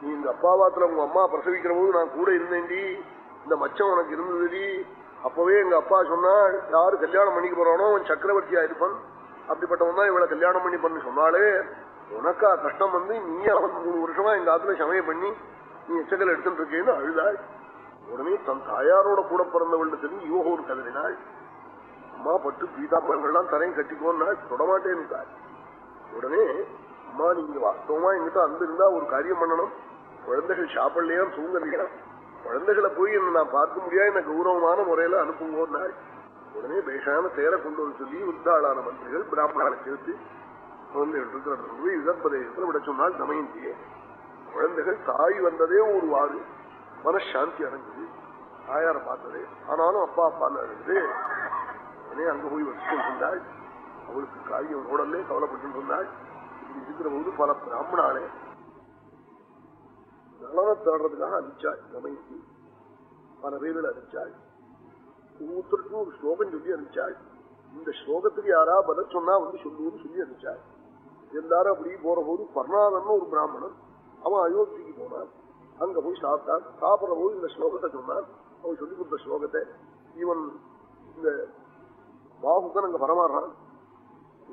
நீ எங்க அப்பாவாத்துல உங்க அம்மா பிரசவிக்கிற போது நான் கூட இருந்தேன்டி. இந்த மச்சம் உனக்கு இருந்ததுடி. அப்பவே எங்க அப்பா சொன்னாள் யாரு கல்யாணம் பண்ணிக்க போறானோ அவன் சக்கரவர்த்தியா இருப்பான். அப்படிப்பட்டவன் தான் இவளை கல்யாணம் பண்ணி பண்ணு. சொன்னாலே உனக்கா கஷ்டம் வந்து நீ அவன் மூணு வருஷமா எங்க ஆத்துல சமயம் பண்ணி நீ எச்சகல் எடுத்துட்டு இருக்கேன்னு அழுதாள் உடனே தன் தாயாரோட கூட பிறந்தவள் தெரிஞ்சு யோக ஒரு கதறினாள். அம்மா பட்டு பீதாம்பரங்கள்லாம் தரையும் கட்டிக்கோன்னாள். தொடமாட்டேன்னுட்டாள் உடனே அம்மா நீங்க வாஸ்தவமா எங்கிட்ட அன்பு இருந்தா ஒரு காரியம் பண்ணணும். குழந்தைகள் சாப்பிடலையா தூங்கலையா குழந்தைகளை போய் என்ன நான் பார்க்க முடியாது. என்ன கௌரவமான முறையில அனுப்புங்கோன்னாள். உடனே பேஷான தேரை கொண்டு வர சொல்லி உத்தாளான மந்திரிகள் பிராமணாலை சேர்த்து குழந்தைகள் இருக்கிற யுகப்பதேசத்தில் விட சொன்னால் தமயந்தியே குழந்தைகள் தாய் வந்ததே ஒரு வாறு மனசாந்தி அடைஞ்சது. தாயார பார்த்ததே. ஆனாலும் அப்பா அப்பா அடைஞ்சது உடனே அங்க போய் வச்சுட்டு இருந்தாள். அவளுக்கு காரியம் ஓடலே கவலைப்பட்டு இருந்தாள். இப்படி இருக்கிற போது பல பிராமணாலே நலனை தேடுறதுக்காக அனுப்பிச்சாள் கமைத்து பல பேர்கள் அனுப்பிச்சாள் ஒவ்வொருத்தருக்கும் ஒரு ஸ்லோகம் சொல்லி அனுப்பிச்சாள். இந்த ஸ்லோகத்துக்கு யாரா பதில் சொன்னா வந்து சொல்லுவோம்னு சொல்லி அனுப்பிச்சாள். எல்லாரும் அப்படி போற போது பர்ணாதன் ஒரு பிராமணன் அவன் அயோத்திக்கு போனான். அங்க போய் சாப்பிட்டான். சாப்பிடுற போது இந்த ஸ்லோகத்தை சொன்னான். அவன் சொல்லி கொடுத்த ஸ்லோகத்தை இவன் இந்த பாகுக்கன் அங்க பரமாறான்.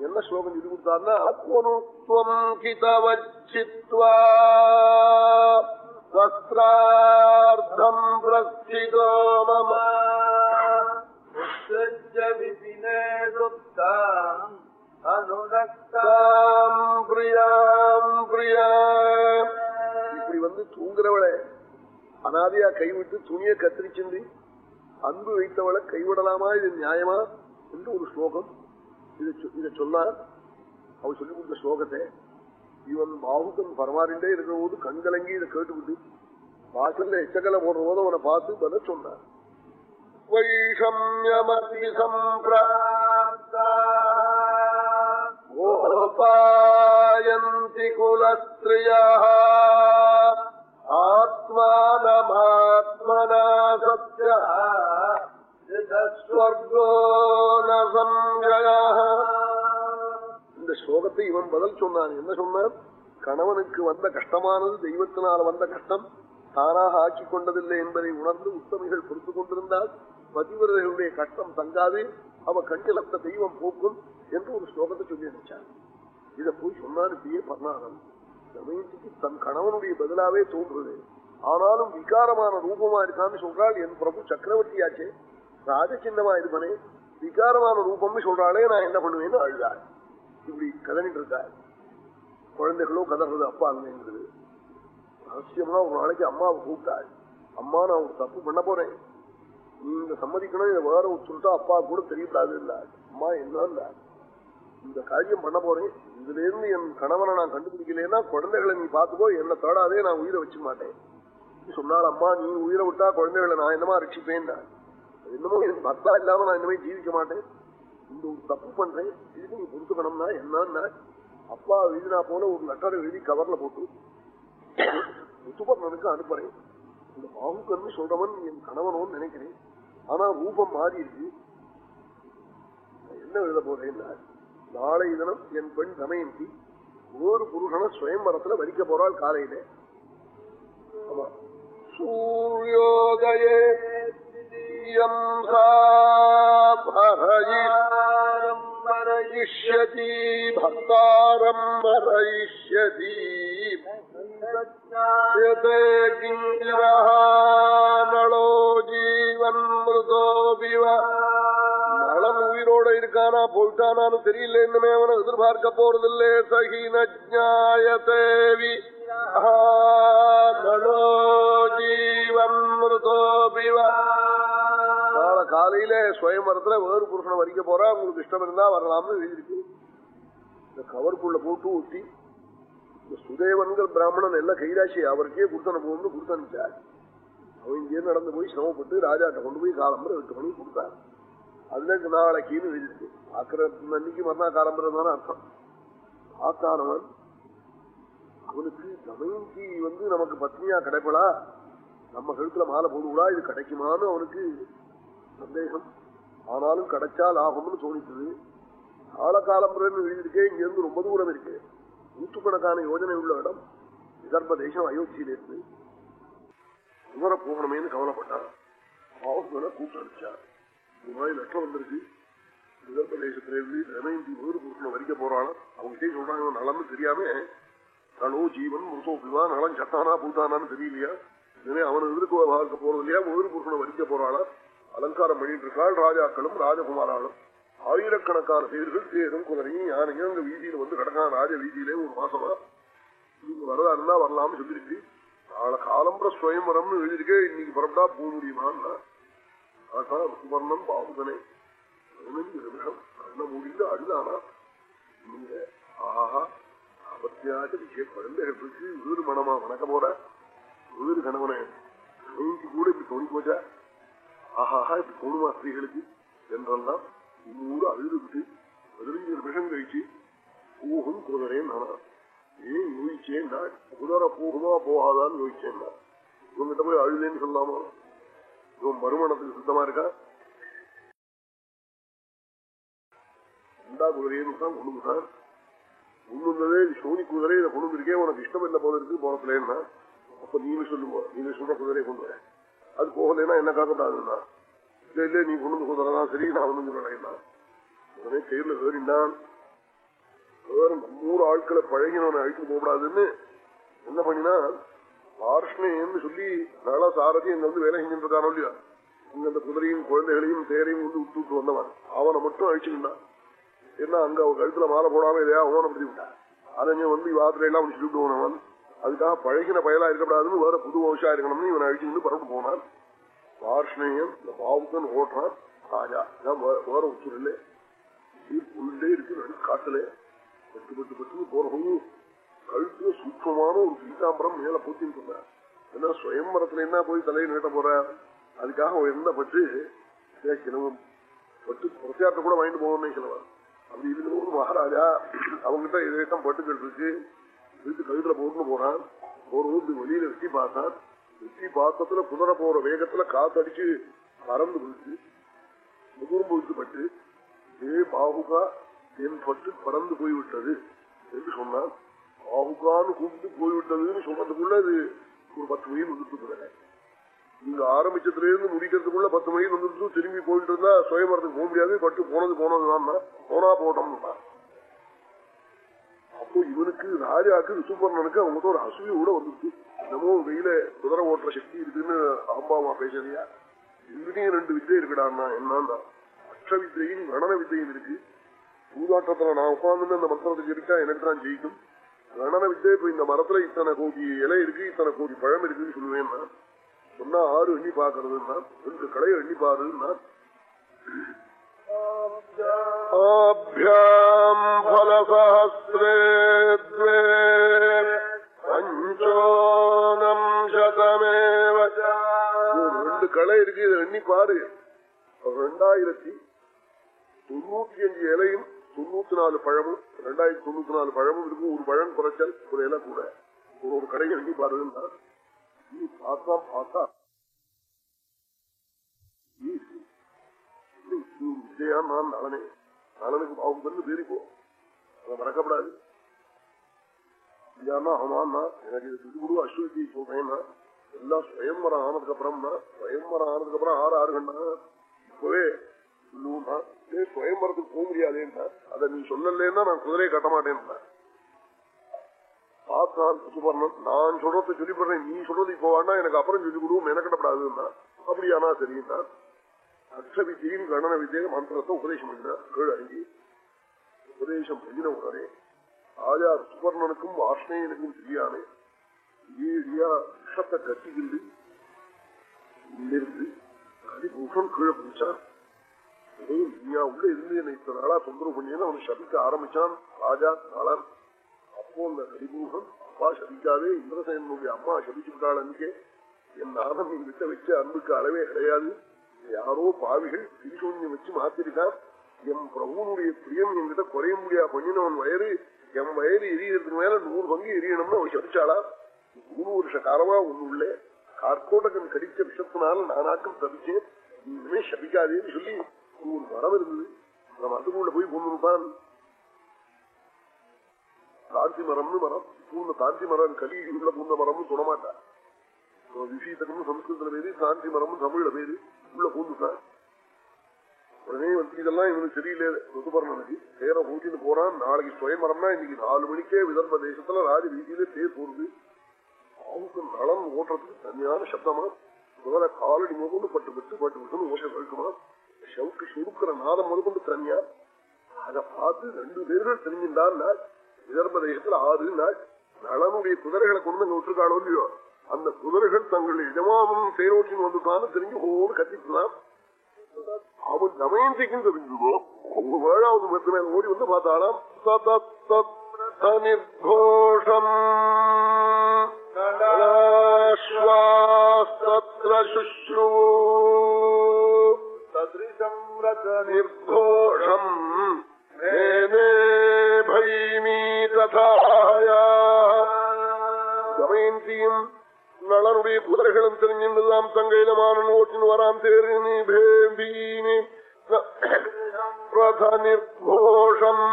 என்ன ஸ்லோகம் சொல்லி கொடுத்தாருன்னா ஆத்மனுத்வம் கிதவச்சித்வா வஸ்திரார்த்தம் பிரஸ்திதோ மம. இப்படி வந்து தூங்குறவளை அனாதியா கைவிட்டு துணியை கத்திரிச்சுண்டு அன்பு வைத்தவளை கைவிடலாமா? இது நியாயமா? என்று ஒரு ஸ்லோகம் இதை சொன்னார். அவர் சொல்லிக் கொடுத்த ஸ்லோகத்தை இவன் பாகுக்கன் பரமாறிண்டே இருக்கிற போது கண்கலங்கி இதை கேட்டுவிட்டு வாசல்ல எச்சக்கலை போடுற போது அவனை பார்த்து பதில சொன்னார். வைஷமியமதி சம்பிராயந்தி குலஸ்திரியா ஆத்மானமாத்மனா சத்ய ஸ்வர்கோ இந்த ஸ்லோகத்தை இவன் பதில் சொன்னான். என்ன சொன்னான்? கணவனுக்கு வந்த கஷ்டமானது தெய்வத்தினால் வந்த கஷ்டம் தானாக ஆக்கிக் கொண்டதில்லை என்பதை உணர்ந்து உத்தமிகள் பொறுத்து கொண்டிருந்தால் பதிவிரர்களுடைய கஷ்டம் தங்காது. அவ கண்ணிலத்த தெய்வம் போக்கும் என்று ஒரு ஸ்லோகத்தை சொல்லி நினைச்சான் இதை போய் சொன்னார் இப்படியே பண்ணாரம் தமயந்திக்கு தன் கணவனுடைய பதிலாவே தோன்றுது. ஆனாலும் விகாரமான ரூபமா இருக்கான்னு சொல்றாள் என் பிரபு சக்கரவர்த்தியாச்சே. ராஜசின்னமா இருப்பனே விகாரமான ரூபம்னு சொல்றாளே நான் என்ன பண்ணுவேன்னு அழுதாள். இப்படி கதனிட்டு இருக்காள். குழந்தைகளோ கதறது அப்பா அங்கங்கிறது ரகசியமா ஒரு நாளைக்கு அம்மாவை கூப்பிட்டாள். அம்மா நான் ஒரு தப்பு பண்ண போறேன். நீங்க சம்மதிக்கணும் இதை வேற சொல்லிட்டா அப்பா கூட தெரியப்படாது இல்லை அம்மா என்ன இந்த காரியம் பண்ண போறேன். இதுல இருந்து என் கணவனை நான் கண்டுபிடிக்கலன்னா குழந்தைகளை நீ பாத்துக்கோ என்ன தேடாதே நான் உயிரை வச்சு மாட்டேன். சொன்னால் அம்மா நீ உயிரை விட்டா குழந்தைகளை நான் என்னமா ரட்சிப்பேன்? என்னமோ எனக்கு பர்த்தா இல்லாம நான் இனிமே ஜீவிக்க மாட்டேன். இந்த ஒரு தப்பு பண்றேன். இதுக்கு நீ பொறுத்துக்கணும்னா என்னன்னா அப்பா எழுதினா போல ஒரு லெட்டர் எழுதி கவர்ல போட்டு முத்துப்பர்ணனுக்கு அனுப்புறேன். இந்த பாகுக்கன்னு சொல்றவன் என் கணவனோன்னு நினைக்கிறேன். ஆனா ரூபம் மாறி இருக்கு. என்ன எழுத போறேன்னா நாளை தினம் என் பெண் தமயந்தி ஒரு புருஷன சுயம்பரத்துல வரிக்க போறாள் காலையில. ஆமா. சூரியோதயே மரயிஷ்யதி பக்தாரம் மரயிஷ்யதி நளோ ஜீவன் மிருதோபிவ நளன் உயிரோட போயிட்டானான்னு தெரியல என்னமே அவனை எதிர்பார்க்க போறதில்லே. சகிநாய தேவி. நாளை காலையில சுயம்பரத்துல வேறு புருஷனை வரிக்க போறா. உங்களுக்கு இஷ்டம் இருந்தா வரலாம்னு எழுதிருக்கு இந்த கவருக்குள்ள போட்டு ஊட்டி இந்த சுதேவன்கிற பிராமணன் எல்லாம் கைராசி அவருக்கே கொடுத்தனுபவம்னு கொடுத்தனுச்சார் அவன் இங்கே நடந்து போய் சிரமப்பட்டு ராஜாட்ட கொண்டு போய் காலம்பரம் எட்டு மணிக்கு கொடுத்தாரு. அதுல நாளைக்குன்னு எழுதிருக்கு பாக்குற அன்னைக்கு மறுநாள் காலம்புறது தானே அர்த்தம். ஆத்தானவன் அவனுக்கு தமயந்தி வந்து நமக்கு பத்னியா கிடைப்படா நம்ம கழுத்துல மாலை போடுவா இது கிடைக்குமான்னு அவனுக்கு சந்தேகம். ஆனாலும் கிடைச்சா லாபம்னு தோணித்தது. காலகாலம்புரன்னு எழுதியிருக்கே இங்க இருந்து ரொம்ப தூரம் இருக்கு. நூற்றுக்கணக்கான யோஜனை உள்ள இடம். விதர்ப தேசம் அயோத்தியில இருந்து உமர போகணுமேனு கவலைப்பட்டான். பாவங்களை கூப்பிட்டு அடிச்சார் இது மாதிரி லட்சம் வந்திருக்கு. விதர்ப தேசத்துல இருந்து தமயந்தி வேறு புருஷனை வரிக்க போறானா? அவங்ககிட்டே சொல்றாங்க நலம்னு தெரியாம நலோ ஜீவன் முருசோப்பிவா நலம் சத்தானா பூத்தானான்னு தெரியலையா? இனிமே அவன் எதிர்க்கு பார்க்க போறது இல்லையா? வேறு புருஷனை வரிக்க போறாளா அலங்காரம் பண்ணிட்டு இருக்காள் ராஜாக்களும் ராஜகுமாராலும் ஆயிரக்கணக்கான பேர்கள் தேரும் குதிரையும் யானையும் அங்க வீதியில வந்து கிடக்கான் ராஜ வீதியிலே ஒரு மாசமா நீங்க வரதா இருந்தா வரலாம்னு சொல்லிருக்கு. நாளை காலம்பர சுயம்பரம்னு எழுதியிருக்கே இன்னைக்கு புறப்பட்டா போக முடியுமான்னா. ஆட்டா சுவர்ணம் பாவுதனே பதினஞ்சு கண்ண மூடிட்டு அழுதானா நீங்க ஆஹா அவத்தியாக விஷய குழந்தைகளுக்கு வீடு மனமா வணக்க போற வீடு கணவனை நீங்க கூட இப்படி தோணி போச்சா ஆஹாஹா இப்படி தோணுமா ஸ்திரீகளுக்கு என்றெல்லாம் இன்னூறு அழுதுகிட்டு பதினஞ்சு நிமிஷம் கழிச்சு போகும் குதிரைன்னு நானா ஏன் யோசிச்சேன்டா குதிரை போகுமா போகாதான்னு யோசிச்சேன்டா உங்ககிட்ட போய் அழுதேன்னு சொல்லாமா இவன் மறுமணத்துக்கு சுத்தமா இருக்கா? ரெண்டா குதிரைன்னு தான் கொண்டு விட்டான் கொண்டு வந்ததே சோனி குதிரை இதை கொண்டு வந்திருக்கே உனக்கு இஷ்டம் இல்லை போல இருக்கு போனதுலன்னா அப்ப நீங்க சொல்லுங்க நீங்க சொல்ற குதிரையை கொண்டு வரேன் அது போகலைன்னா என்ன காக்கப்படாதுன்னா. இல்ல இல்ல நீ கொண்டு வந்து குதிரைதான் சரி நான் வந்து சொல்றேன் உடனே கையில ஏறினான். நூறு ஆட்களை பழகினவனை அழித்து போகக்கூடாதுன்னு என்ன பண்ணினா பார்ஷ்ணேன்னு சொல்லி நாளா சாரதி எங்க வந்து வேலை செஞ்சுட்டு இல்லையா? இங்க அந்த குதிரையும் குழந்தைகளையும் தேரையும் வந்து விட்டு விட்டு வந்தவன். அவனை மட்டும் அழிச்சுக்கிட்டான் ஏன்னா அங்க அவன் கழுத்துல மாலை போடாம இதையா ஓனப்படுத்தி விட்டான்? அதை வந்து வாத்திரை எல்லாம் முடிச்சுட்டு போனவன். அதுக்காக பழகின பயலா இருக்கக்கூடாதுன்னு வேற புது வம்சா இருக்கணும்னு இவன் அழிச்சுட்டு பரப்பு போனான். பார்ஷ்ணேயன் இந்த பாவுக்கன் ஓட்டுறான். ராஜா வேற உச்சூர் இல்லை. உள்ளே இருக்கு காட்டுல பட்டு பட்டு பட்டு போறவங்க கழுத்துல சூட்சமான ஒரு பீதாம்பரம் மேல பூத்தின்னு சொன்னார் ஏன்னா சுயம்பரத்துல என்ன போய் தலையை நீட்ட போறார் அதுக்காக எந்த பட்டு? கிழவன் பட்டு பிரச்சாரத்தை கூட வாங்கிட்டு போவோம்னு கிழவன். அப்படி இருக்கிற மகாராஜா அவங்ககிட்ட இதேட்டம் பட்டுக்கள் இருக்கு வீட்டு கழுத்துல போட்டுன்னு போறான் ஒரு இப்படி வெளியில வெட்டி பார்த்தான். வெட்டி பார்த்தத்துல குதிரை போற வேகத்துல காத்தடிச்சு பறந்து போயிட்டு விட்டு பட்டு ஏ பாகுகா என் பட்டு பறந்து போய்விட்டது என்று சொன்னான். பாகுகான்னு கூப்பிட்டு போய்விட்டதுன்னு சொன்னதுக்குள்ள அது ஒரு பத்து மணி வந்துட்டு நீங்க ஆரம்பிச்சதுல இருந்து முடிக்கிறதுக்குள்ள பத்து மணிக்கு வந்துட்டு திரும்பி போயிட்டு இருந்தா சுயமரத்துக்கு போக முடியாது பட்டு போனது போனதுதான் போனா போட்டோம்னா அப்போ இவனுக்கு ராஜாக்கு ரிசுபர்ணனுக்கு அவங்க ஒரு அசூய கூட வந்துச்சு என்னமோ வெயில குதிர ஓட்டுற சக்தி இருக்குன்னு அம்பாமா பேசுறியா? இவனையும் ரெண்டு வித்தை இருக்குடான்னா என்னன்னா அக்ஷ வித்தையும் கணன வித்தையும் இருக்கு. சூதாட்டத்துல நான் உட்கார்ந்து அந்த மந்திரத்துக்கு இருக்கா எனக்கு தான் ஜெயிக்கும். கணன வித்தை இப்ப இந்த மரத்துல இத்தனை கோடி இலை இருக்கு இத்தனை கோடி பழம் இருக்குன்னு சொல்லுவேன் சொன்னா ஆறு எண்ணி பாக்குறதுன்னா ரெண்டு கடையை எண்ணி பாருன்னா பஞ்சோனம் சதமேவ. ரெண்டு களை இருக்கு இதை எண்ணி பாரு. ரெண்டாயிரத்தி தொண்ணூத்தி அஞ்சு இலையும் தொண்ணூத்தி நாலு பழமும் ரெண்டாயிரத்தி தொண்ணூத்தி நாலு பழமும் இருக்கும். ஒரு பழம் குறைச்சல் ஒரு இலை கூட. ஒரு ஒரு கடையை எண்ணி பாருன்னா நீ பார்த்தா பார்த்தா. விஜயா நான் நலனே. நலனுக்கு பாவம் பண்ணு பேரிப்போ அதை மறக்கப்படாது. இல்லையானா ஆமான்னா எனக்கு இது திருக்குடு அஸ்வதி சொல்றேன்னா எல்லாம் சுயம்பரம் ஆனதுக்கு அப்புறம்னா சுயம்பரம் ஆனதுக்கு அப்புறம் ஆறு ஆறு கண்டா இப்பவே சொல்லுவோம்னா ஏ சுயம்பரத்துக்கு போக முடியாதேன்னா அதை நீ சொல்லலன்னா நான் குதிரையை கட்ட மாட்டேன்னா பார்த்தான் சுபர்ணன் நான் சொல்றதை சொல்லி போடுறேன் நீ சொல்றது இப்போ வேணா எனக்கு அப்புறம் சொல்லி கொடுவோம் மெனக்கட்டப்படாதுன்னா அப்படியானா சரின்னா அக்ஷ வித்தியும் கணன வித்தியை மந்திரத்தை உபதேசம் பண்ணினார். கீழ் அடங்கி உபதேசம் பண்ணின உடனே ராஜா சுபர்ணனுக்கும் வாஷ்ணேயனுக்கும் தெரியானே ஏடியா விஷத்தை கட்டிக்கிண்டு இருந்து கதிபூஷன் கீழே பிடிச்சான் நீயா உள்ள இருந்து என்னை இத்தனை நாளா தொந்தரவு பண்ணியன்னு அவன் சபிக்க ஆரம்பிச்சான் ராஜா நலன் அப்போ அந்த கரிபூஷன் அப்பா சபிக்காதே இந்திரசேனனுடைய அம்மா சபிச்சு விட்டாள் அன்னைக்கே. என் நாதம் நீ விட்ட வச்ச அன்புக்கு அளவே கிடையாது. யாரோ பாவிகள் திருசூன்யம் வச்சு மாத்திருக்கான் என் பிரபுனுடைய பிரியம் என்கிட்ட குறைய முடியா பண்ணினவன் வயறு. என் வயறு எரியறதுக்கு மேல நூறு பங்கு எரியணும்னு அவன் சபிச்சாளா? மூணு வருஷ காலமா ஒண்ணு உள்ளே கார்கோடகன் கடிச்ச விஷத்தினால நானாக்கம் தவிச்சேன். இனிமே சபிக்காதேன்னு சொல்லி ஒரு மரம் இருந்தது. அந்த மரத்துக்குள்ள போய் கொண்டுட்டான் காந்தி மரம்னு மரம் பூந்த காந்தி மரம் கலி உள்ள பூந்த மரம்னு சொல்லமாட்டான் விஷயத்துக்கு சம்ஸ்கிருதத்துல பேரு காந்தி மரமும் தமிழ்ல பேரு. உள்ள பூந்துட்டான் உடனே வந்து இதெல்லாம் இவனுக்கு தெரியல ருதுபர்ணனுக்கு. பேர ஊட்டின்னு போறான் நாளைக்கு சுயமரம்னா இன்னைக்கு நாலு மணிக்கே விதர்ப தேசத்துல ராஜ வீதியில தேர் போடுது. அவனுக்கு நலம் ஓட்டுறதுக்கு தனியான சப்தமா முதல்ல காலடி முதல்ல பட்டு பட்டு பட்டு விட்டு ஓசை வழுக்குமா ஷவுக்கு சுருக்கிற நாதம் முதற்கொண்டு தனியா அதை பார்த்து ரெண்டு பேர்கள் தெரிஞ்சிருந்தால் விதர்ப தேசத்துல ஆறு நாள் நலனுடைய குதிரைகளை கொண்டு அங்க விட்டுருக்காளோ இல்லையோ? அந்த குதிரைகள் தங்கள் எஜமானும் தேரோட்டின் வந்துட்டான்னு தெரிஞ்சு ஓடு கத்திட்டுதான். அவன் தமயந்திக்கும் தெரிஞ்சதோ? அவங்க ஏழாவது மட்டுமே ஓடி வந்து பார்த்தாலாம் தனிர்கோஷம் சுஷ்ரு நிர்கோஷம் பைமீ ததாயா தமயந்தியும் நளனுடைய குதிரைகளும் தெரிஞ்சிருந்ததாம் தங்கையிலமான ஓட்டின் வராம் தேரினி பேம்பீனி ரத நிர்கோஷம்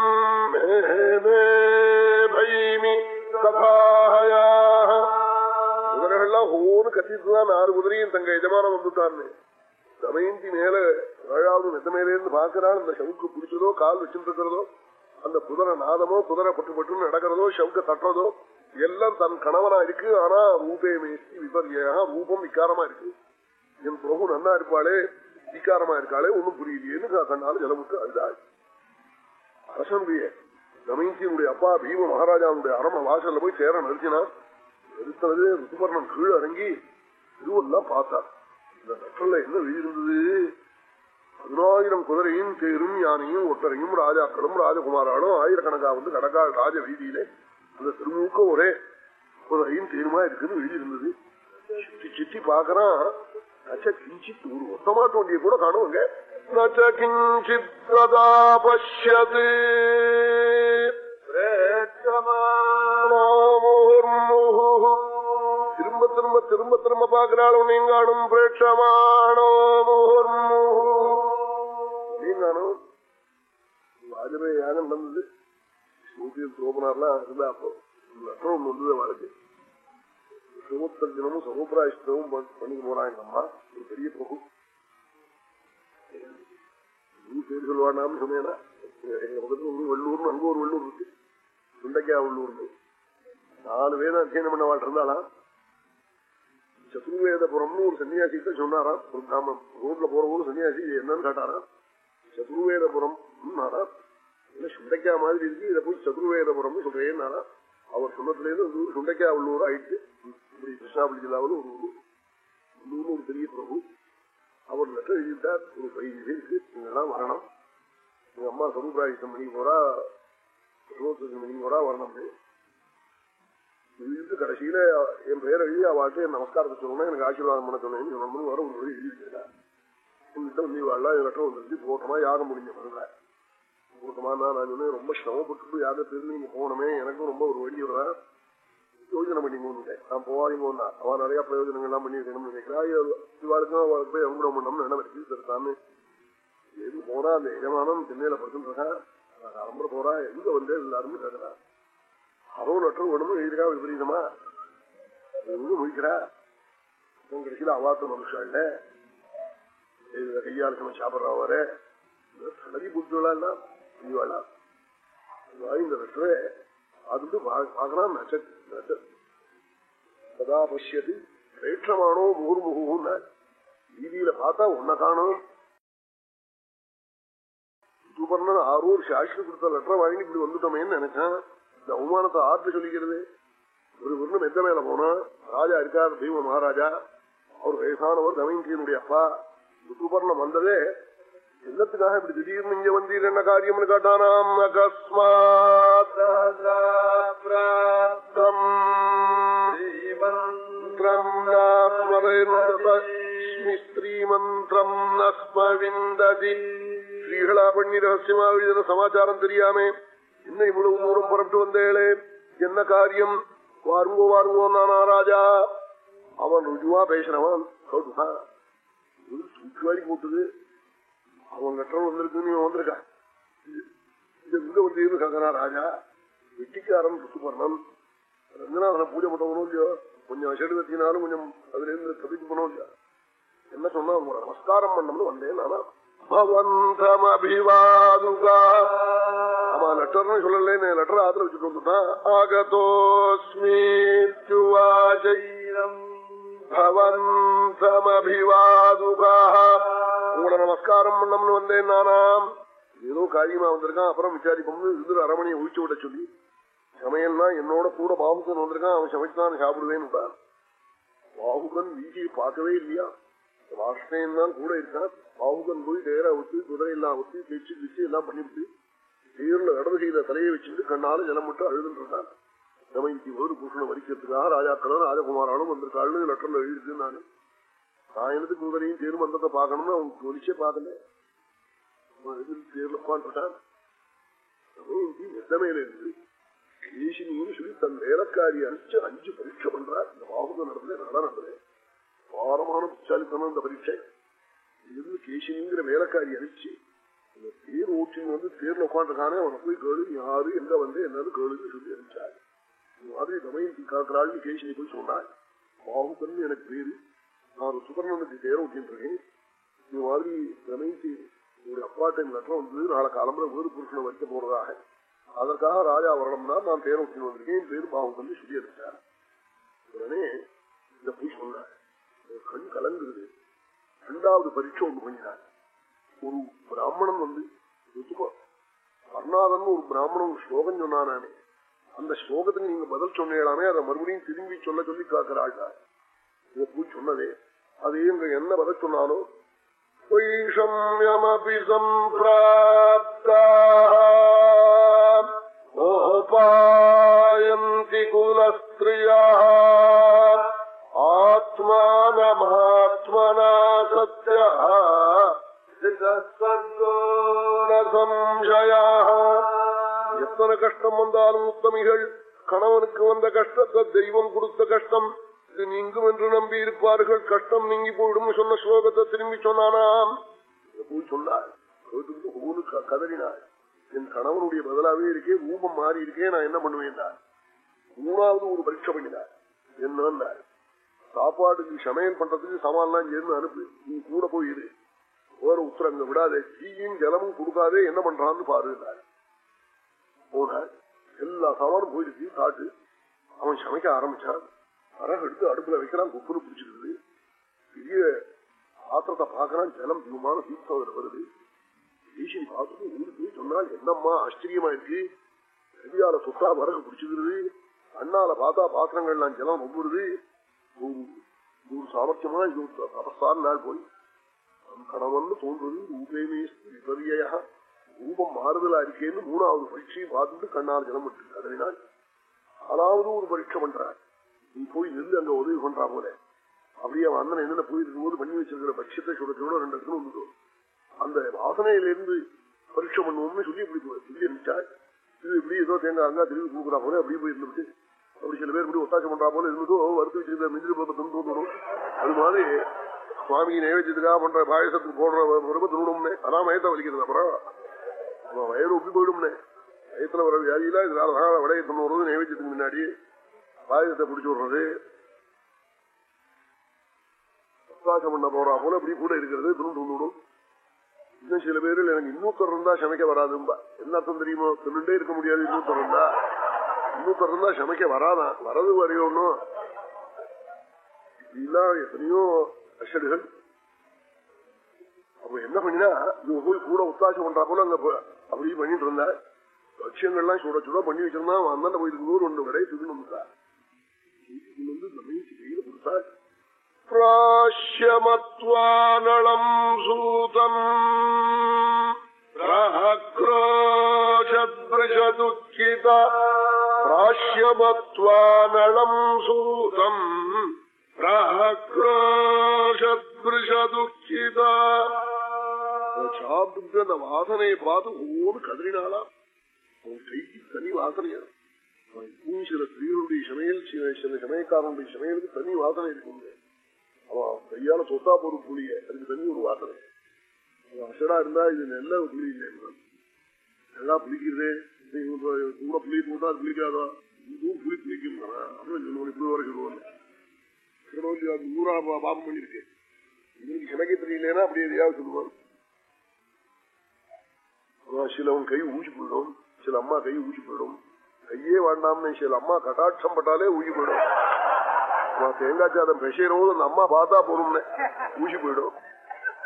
பைமி சபாயா குதிரைகள்லாம் ஹோன்னு கத்திட்டுதான் ஆறு குதிரையும் தங்க எஜமானம் வந்துட்டான்னு தமயந்தி மேல ஏழாவது மெத்த மேல இருந்து அந்த சவுக்கு பிடிச்சதோ கால் வச்சுட்டு இருக்கிறதோ அந்த குதிரை நாதமோ குதிரை பட்டு பட்டு நடக்கிறதோ சவுக்க தட்டுறதோ எல்லாம் தன் கணவனா இருக்கு. ஆனா ரூபே மேசி விபரியாக ரூபம் விக்காரமா இருக்கு. என் பிரபு நன்னா இருப்பாளே விக்காரமா இருக்காளே ஒண்ணும் புரியலையேன்னு கண்ணால ஜலமுட்டு அழுதாள். அரசனுடைய தமயந்தியினுடைய அப்பா பீம மகாராஜாவுடைய அரம வாசல்ல போய் சேர நிறுத்தினான். நிறுத்தினது ருத்துபர்ணன் கீழ் இறங்கி இதுவெல்லாம் பார்த்தான் இந்த நக்கல்ல என்ன எழுதியிருந்தது பதினாயிரம் குதிரையும் தேரும் யானையும் ஒட்டரையும் ராஜாக்களும் ராஜகுமாரானும் ஆயிரக்கணக்கா வந்து கடக்கா ராஜ வீதியிலே அந்த திருமுக ஒரே குதிரையும் தேருமா இருக்குன்னு எழுதியிருந்தது சுத்தி சுத்தி பாக்குறான் நச்ச கிஞ்சித் ஒரு ஒத்தமாட்டு வண்டியை கூட காணுவாங்க. நச்ச கிஞ்சித் பிரதா பஷ்யது. திரும்ப திரும்ப பார்க்கிறாள் உன்னையும் காணும் பிரேட்சமானோ காணும் வாஜபேயி யாகம் நடந்தது. ஸ்ரூதி சோபனார்லாம் இருந்தா அப்போ லட்சம் ஒரு பெரிய பிரபு நீ பேர் சொல்லுவானாம்னு சொன்னேன்னா எங்க பக்கத்துல ஒரு வெள்ளூர் நாலு பேர் அத்தியனம் பண்ண வாழ் சத்ருவேதபுரம்னு ஒரு சன்னியாசிட்ட சொன்னாராம் ஒரு கிராமம் ரோட்ல போற போது சன்னியாசி என்னன்னு கேட்டாராம் சதுர்வேதபுரம் இல்ல சுண்டைக்காய் மாதிரி இருக்கு இதை போய் சதுர்வேதபுரம்னு சொல்றேன்னாரா? அவர் சொன்னதுலேருந்து ஒரு ஊர் சுண்டைக்காய் உள்ளூர் ஆயிடுச்சு இப்படி கிருஷ்ணாபுரி ஜில்லாவில் ஒரு ஊர். உள்ளூர்னு ஒரு பெரிய பிரபு. அவர் லெட்டர் எழுதிட்டார் ஒரு பதினஞ்சு பேருக்கு நீங்கெல்லாம் வரணும். எங்க அம்மா சமுதாயிட்டம் மணி போறா இருபத்தஞ்சு மணி போறா வரணும். எழுதிட்டு கடைசியில என் பெயர் எழுதி அவாட்டு என் நமஸ்காரத்தை சொல்லணும் எனக்கு ஆசீர்வாதம் பண்ண சொன்னேன்னு சொல்லணும்னு வர ஒரு வழி எழுதிருக்கா உங்ககிட்ட வந்து வாழலாம் இது வந்துருச்சு போட்டோமா யாகம் முடிஞ்ச பிறகு கூட்டமா நான் சொன்னேன் ரொம்ப சிரமப்பட்டு யாகத்திலிருந்து நீங்க போனமே எனக்கும் ரொம்ப ஒரு வழி வரேன் யோஜனை பண்ணிங்கன்னு நான் போவாதீங்கன்னா அவன் நிறைய பிரயோஜனங்கள் எல்லாம் பண்ணிருக்கணும்னு நினைக்கிறா இவாளுக்கும் அவளுக்கு போய் எவ்வளோ பண்ணணும்னு என்ன இருக்கு. சாமி. எது போனா அந்த எஜமானம் சென்னையில படுத்துருக்கான் அலம்புற போறா. எங்க வந்து எல்லாருமே கேட்கிறா அவன் லெட்டர் ஒண்ணுமே எழுதிருக்கா விபரீதமா? எங்க முடிக்கிறா கடைசியில் அவாத்த மனுஷா கையால் இதுல கையாளுக்கணும் சாப்பிட்றா வர சலதி புட்டுகளா எல்லாம் இந்த லெட்டரை அது பாக்கலாம் நச்ச சதா பசியது பிரேட்சமானோ முகுர்முகுன்னு வீதியில பார்த்தா உன்னை காணும். சூப்பர்னு ஆறு வருஷம் ஆட்சி கொடுத்த லெட்டரை வாங்கி இப்படி வந்துட்டோமேன்னு நினைச்சேன். இந்த அவமானத்தை ஆற்று சொல்லிக்கிறது. ஒரு விருந்தம் எந்த மேல போனா ராஜா இருக்கார் பீம மகாராஜா. அவர் வயசானவர் தமயந்தியனுடைய அப்பா. சுபர்ணம் வந்ததே என்னத்துக்காக இப்படி திடீர்னு இங்க வந்தீர் என்ன காரியம்னு கேட்டானாம் ஸ்ரீமந்திரம் நஸ்மவிந்ததி ஸ்ரீகளா பண்ணி ரகசியமா எழுதின சமாச்சாரம் தெரியாமே. என்ன இவ்வளவு தூரம் புறப்பட்டு வந்தேளே. என்ன காரியம்? வாருங்கோ வாருங்கோ நானா ராஜா. அவன் ருஜுவா பேசினவன் ஒரு தூக்கி போட்டுது. அவன் லெட்டர் வந்திருக்குன்னு வந்திருக்கான் இது எங்க வந்து கங்கனா ராஜா? வெட்டிக்காரன் ருத்துபர்ணன் ரங்கநாதனை பூஜை பண்ணணும் இல்லையோ? கொஞ்சம் செடு கத்தினாலும் கொஞ்சம் அதுல இருந்து தப்பிச்சு பண்ணணும் இல்லையா? என்ன சொன்னா உங்க நமஸ்காரம் பண்ணணும்னு வந்தேன் நானா. பவந்தமபிவாதுகா. ஆமா லெட்டர்னு சொல்லலன்னு லெட்டர் ஆத்துல வச்சுட்டு வந்துட்டான் ஆகதோஸ்மீரம் பவந்தமபிவாதுகா. உங்களை நமஸ்காரம் பண்ணம்னு வந்தேன் நானாம். ஏதோ காரியமா வந்திருக்கான் அப்புறம் விசாரிப்போம்னு இருந்து அரமணியை ஒழிச்சு விட சொல்லி சமையல்னா என்னோட கூட பாபுக்கன் வந்திருக்கான் அவன் சமைச்சுதான் சாப்பிடுவேன்னு பாபுகன் வீதியை பார்க்கவே இல்லையா? ராஷ்டிரன் தான் கூட இருக்கான். பாபுகன் போய் டேரா விட்டு குதிரை எல்லாம் விட்டு தேய்ச்சி கிச்சு எல்லாம் பண்ணிவிட்டு தேர்ல இடது செய்த தலையை வச்சுட்டு கண்ணால ஜலம் மட்டும் அழுதுன்னு இருக்கான் தமயந்தி ஒரு பூஷணம் வரிக்கிறதுக்காக ராஜாக்களும் ராஜகுமாராலும் வந்திருக்காள்னு லெட்டர்ல எழுதிருக்கு நானு. நான் எனக்கு குதிரையும் தேர் மந்தத்தை பார்க்கணும்னு அவன் ஒலிச்சே பார்க்கல. தேர்ல உட்காந்துட்டான் எத்தமையில இருந்து ஈசினின்னு சொல்லி தன் வேலைக்காரி அனுப்பிச்சு அஞ்சு பரீட்சை பண்றார். இந்த பாகுத நடந்தது நட நடந்தது. பாரமான புச்சாலித்தனம் இந்த பரீட்சை. இருந்து கேசினிங்கிற வேலைக்காரி அனுப்பிச்சு இந்த தேர் ஓட்டின்னு வந்து தேர்ல உட்காந்துருக்கானே அவனை போய் கேளு யாரு எங்க வந்து என்னது கேளுன்னு சொல்லி அனுப்பிச்சாரு. இந்த மாதிரி தமயந்தி காக்கிறாள்னு கேசினி போய் சொன்னாள் பாகுகன் எனக்கு பேரு நான் சுபர்ணனுக்கு தேர ஓட்டின்றிருக்கேன் இந்த மாதிரி தமயந்தி ஒரு அப்பாட்டை லெட்டர் வந்து நாளை காலம்புல வேறு புருஷனை வைக்க போறதாக. அதற்காக ராஜா வரணும்னா நான் தேர் ஒட்டி வந்திருக்கேன். பேர் பாவம் சொல்லி சுடி உடனே இதை போய் சொன்னார். கண் கலங்குது. இரண்டாவது பரீட்சை ஒன்று பண்ணினார். ஒரு பிராமணன் வந்து கர்நாதன் ஒரு பிராமணன் ஒரு ஸ்லோகம் சொன்னானே அந்த ஸ்லோகத்துக்கு நீங்க பதில் சொன்னீங்களாமே அதை மறுபடியும் திரும்பி சொல்ல சொல்லி காக்கிறாள் இதை போய் சொன்னதே அதே இங்க என்ன பதில் சொன்னாலும் वैषम्यमपि सम्प्राप्ता मोहपायन्ति कुलस्त्रियः आत्मानमात्मना सत्यः சம்சயாः எத்தனை கஷ்டம் வந்தாலும் உத்தமிகள் கணவனுக்கு வந்த கஷ்டத்தை தெய்வம் கொடுத்த கஷ்டம் இது நீங்கும் என்று நம்பி இருப்பார்கள். கஷ்டம் நீங்கி போயிடும் சொன்ன ஸ்லோகத்தை திரும்பி சொன்னானாம். சொன்னார். கதறினார். என் கணவனுடைய பதிலாவே இருக்கே ரூபம் மாறி இருக்கே நான் என்ன பண்ணுவேன் மூணாவது ஒரு பரீட்சை பண்ணினார். என்ன சாப்பாட்டுக்கு சமையல் பண்றதுக்கு சமாளம் சேர்ந்து அனுப்பு நீ கூட போயிரு வேற உத்தரங்க விடாதே. தீயும் ஜலமும் கொடுக்காதே என்ன பண்றான்னு பாருங்க போனார் எல்லா சாமானும் போயிடுச்சு காட்டு. அவன் சமைக்க ஆரம்பிச்சான். வரகு எடுத்து அடுப்புல வைக்கிறான் குப்புன்னு பிடிச்சிருக்குது பெரிய பாத்திரத்தை பாக்குறான் ஜலம் தீவிரமான தீர்த்தம் அதுல வருது. ஈசன் பார்த்துட்டு ஊருக்கு போய் சொன்னால் என்னம்மா ஆச்சரியமா இருக்கு. கவியால சுத்தா வரகு பிடிச்சிக்கிறது அண்ணால பார்த்தா பாத்திரங்கள்லாம் ஜலம் ஒவ்வொருது. ஒரு சாமர்த்தியமா இது தபஸ்தான் நாள் போய் கணவன் தோன்றது ரூபேமே விபரியா ரூபம் மாறுதலா இருக்கேன்னு மூணாவது பரீட்சையை பார்த்துட்டு கண்ணால் ஜலம் விட்டு அதனால் நாலாவது ஒரு பரீட்சை பண்றார். நீ போய் நின்று அங்க உதவி பண்றா போல. அப்படியே அவன் அண்ணன் என்னென்ன போயிருக்கும் போது பண்ணி வச்சிருக்கிற பட்சத்தை சுடத்தோட ரெண்டு இடத்துல வந்துடும் அந்த வாசனையிலிருந்து பரீட்சை பண்ணுவோம்னு சொல்லி இப்படி சொல்லி இருந்துச்சாள் இது இப்படி ஏதோ தேங்காய் அங்கா திரும்பி கொடுக்குறா போல அப்படி போய் இருந்துட்டு அப்படி சில பேர் இப்படி ஒத்தாசம் பண்றா போல இருந்துட்டோ வறுத்து வச்சிருந்த மிஞ்சிரி பத்தம் தோன்றணும் அது மாதிரி சுவாமி நைவேத்தியத்துக்காக பண்ற பாயசத்துக்கு போடுற ரொம்ப திருடம்னே. அதான் மயத்தை வலிக்கிறது அப்புறம். வயிறு ஒப்பி போயிடும்னே. வயத்துல வர வியாதியில இதனால விடைய தொண்ணூறு நைவேத்தியத்துக்கு முன்னாடி பாயசத்தை பிடிச்சி விடுறது. ஒத்தாசம் பண்ண போறா போல இப்படி கூட இருக்கிறது துணு இன்னும் சில பேரில் எனக்கு இன்னொருத்தர் இருந்தா சமைக்க வராதும்பா. என்ன அர்த்தம் தெரியுமோ? தின்னுட்டே இருக்க முடியாது இன்னொருத்தர் இருந்தா. இன்னொருத்தர் இருந்தா சமைக்க வராதான் வரது வரையோன்னும் இப்படிலாம் எத்தனையோ ரஷடுகள் அவ என்ன பண்ணினா இவ போய் கூட ஒத்தாசி பண்றா போல அங்க அப்படியே பண்ணிட்டு இருந்தா லட்சியங்கள்லாம் சுட சுட பண்ணி வச்சிருந்தா அந்தாண்ட போயிருக்கு நூறு ஒன்று விடைய திருநம்பா வந்து நம்மையும் கையில கொடுத்தா பிராஷ்யமத்வானளம் சூதம் பிரஹக்ரோஷத்ருஷதுக்கித சாப்பிட்டு அந்த வாசனையை பார்த்து ஒவ்வொரு கதறினாலாம் அவன் கைக்கு தனி வாசனையா இப்பவும் சில ஸ்திரீகளுடைய சமையல் சில சமயக்காரனுடைய சமையலுக்கு தனி வாசனை இருக்குங்க அவன் கையால சொத்தா போற புளிய அதுக்கு தனி ஒரு வாசனை அசடா இருந்தா இது நல்ல புளி இல்லை நல்லா புளிக்கிறதே கூட புளி போட்டா அது புளிக்காதா இதுவும் புளி புளிக்கும் அப்படின்னு சொல்லுவோம் இப்படி வர சொல்லுவாங்க நூறா பாபம் பண்ணிருக்கு இவருக்கு சமைக்க தெரியலன்னா அப்படி எதையாவது சொல்லுவான் சிலவன் கை ஊசி போயிடும். சில அம்மா கை ஊசி போயிடும். கையே வேண்டாம்னு சில அம்மா கட்டாட்சம் பட்டாலே ஊசி போயிடும். தேங்காய் சாதம் பெசையும் அந்த அம்மா பார்த்தா போறோம்னு ஊசி போயிடும்.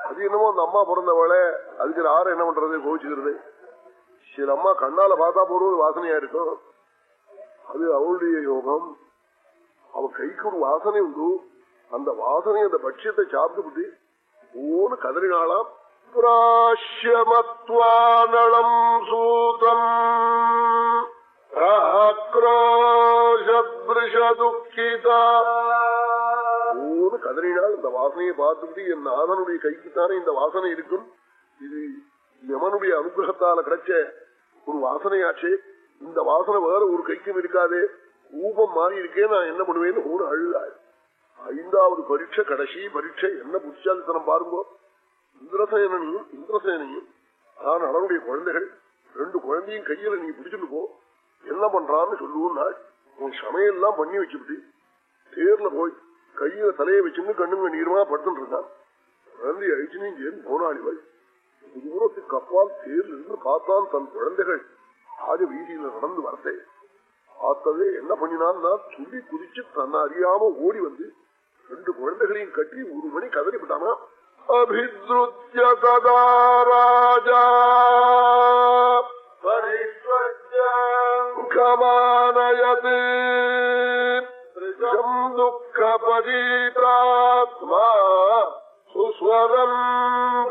அது என்னமோ அந்த அம்மா பிறந்தவளை அதுக்கு ஆறு என்ன பண்றது கோவிச்சுக்கிறது. சில அம்மா கண்ணால பார்த்தா போறது வாசனையா இருக்கும். அது அவளுடைய யோகம். அவன் கைக்கு ஒரு வாசனை உண்டு. அந்த வாசனை அந்த பட்சியத்தை சாப்பிட்டு ஓன்னு கதறினாலாம் பிராஷ்யமத்வானளம் சூதம். ஓன்னு கதறினால் இந்த வாசனையை பார்த்துட்டு என் நாதனுடைய கைக்குத்தானே இந்த வாசனை இருக்கும் இது யமனுடைய அனுகிரகத்தால கிடைச்ச ஒரு வாசனையாச்சு. இந்த வாசனை வேற ஒரு கைக்கும் இருக்காதே. ரூபம் மாறி இருக்கே நான் என்ன பண்ணுவேன்னு ஒரு அழுதாள் ஐந்தாவது பரீட்சை கடைசி பரீட்சை என்ன புத்திசாலித்தனம் பாருங்கோ. இந்திரசேனையும் இந்திரசேனையும் ஆனால் அவனுடைய குழந்தைகள் ரெண்டு குழந்தையும் கையில நீ பிடிச்சிட்டு போ. என்ன பண்றான்னு சொல்லுவோம்னா உன் சமையெல்லாம் பண்ணி வச்சுட்டு தேர்ல போய் கையில தலையை வச்சுன்னு கண்ணுங்க நீர்மா படுத்துட்டு இருந்தான். குழந்தை அழிச்சுன்னு ஏன் போனாளிவள் தூரத்துக்கு அப்பால் தேர்ல இருந்து பார்த்தான் தன் குழந்தைகள். ஆக வீதியில நடந்து வரத்தேன் பார்த்ததே என்ன பண்ணினான்னா துள்ளி குதிச்சு தன்னை அறியாம ஓடி வந்து ரெண்டு குழந்தைகளையும் கட்டி ஒரு மணி கதறி விட்டானா அபித்ருத்ய கதா ராஜா கமானயத் துக்கபதீதாத்மா சுஸ்வரம்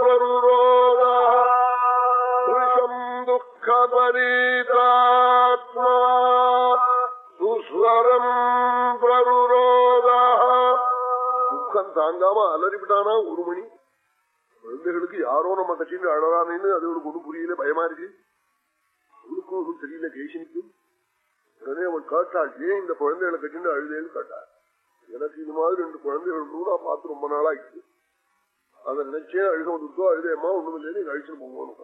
பிரருரோதம் துக்கபதீதாத்மா. பரம் பிரருரோத துக்கம் தாங்காம அலறிவிட்டானா ஒரு மணி குழந்தைகளுக்கு யாரோ நம்ம கட்சியில் அழறானேன்னு அது ஒரு கொண்டு புரியல பயமா இருக்கு. அவனுக்கும் ஒன்றும் தெரியல கேஷனுக்கும் உடனே அவன் கேட்டாள் ஏன் இந்த குழந்தைகளை கட்டின்னு அழுதேன்னு கேட்டாள் எனக்கு இது மாதிரி ரெண்டு குழந்தைகள் கூட பார்த்து ரொம்ப நாளாயிடுச்சு. அதை நினைச்சே அழுக வந்துருக்கோ அழுதேம்மா ஒண்ணும் இல்லையே நீங்க அழிச்சுட்டு போங்கன்னு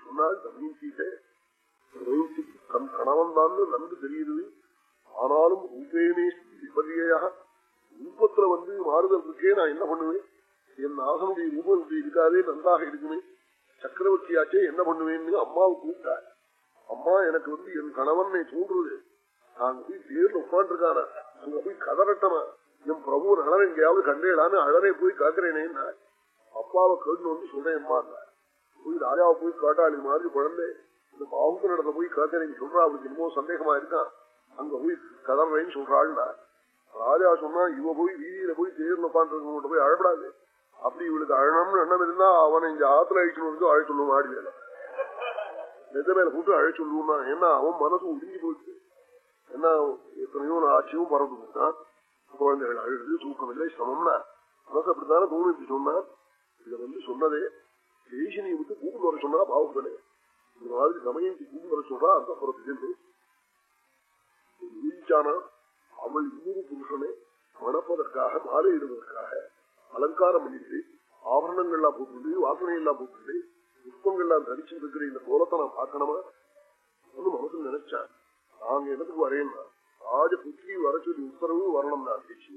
சொன்னால் தமீசிட்டே தன் கணவன் தான் நன்கு தெரியுது. ஆனாலும் ரூபேனே விபதியாக ரூபத்துல வந்து மாறுதல் இருக்கே நான் என்ன பண்ணுவேன்? என் நாகனுடைய ரூபம் இப்படி இருக்காதே நன்றாக இருக்குமே. சக்கரவர்த்தியாச்சே என்ன பண்ணுவேன்னு அம்மாவை கூப்பிட்டார். அம்மா எனக்கு வந்து என் கணவனை தூண்டுறது நான் போய் தேர்ல உட்காந்துருக்கான அங்க போய் கதறட்டமா? என் பிரபு நலன் எங்கேயாவது கண்டேடான்னு அழனே போய் காக்குறேனே அப்பாவை கேட்டு வந்து சொல்றேன் அம்மா. போய் ராஜாவை போய் காட்டாளி மாதிரி குழந்தை. இந்த பாவுக்கு நடந்த போய் கேட்கிறேன்னு சொல்றா அவளுக்கு என்னமோ சந்தேகமா இருக்கான் அங்க போய் கதறேன்னு சொல்றாள்னா ராஜா சொன்னா இவ போய் வீதியில போய் தேர்ல உட்காந்துருக்க போய் அழப்படாது. அப்படி இவளுக்கு அழணும்னு எண்ணம் இருந்தா அவனை இங்க ஆத்துல அழிக்கணும் வந்து சொல்லுவோம் ஆடி வேலை நெத்த மேல கூட்டு அழை சொல்லுவோம்னா ஏன்னா அவன் மனசு ஒடுங்கி போயிடுச்சு என்ன எத்தனையோ ஆட்சியும் பறந்து போட்டான் குழந்தைகள் அழுது தூக்கம் இல்லை சமம்னா மனசு அப்படித்தானே தோணுச்சு சொன்னா? இதை வந்து சொன்னதே தேசினியை விட்டு கூப்பிட்டு வர சொன்னா பாவப்படலே இந்த மாதிரி சமயம் கூப்பிட்டு வர சொல்றா அந்த புறத்துக்கு வீழ்ச்சானா அவள் இன்னொரு புருஷனை மணப்பதற்காக மாலையிடுவதற்காக அலங்காரம் பண்ணிட்டு ஆபரணங்கள்லாம் போட்டு வாசனை எல்லாம் போட்டு புஷ்பங்கள்லாம் தரிச்சு இருக்கிற இந்த கோலத்தை நான் பார்க்கணுமா? அவசம் நினைச்சா நாங்க இடத்துக்கு வரேன்னா ராஜபுத்திரி வர சொல்லி உத்தரவு வரணும் நான் பேசி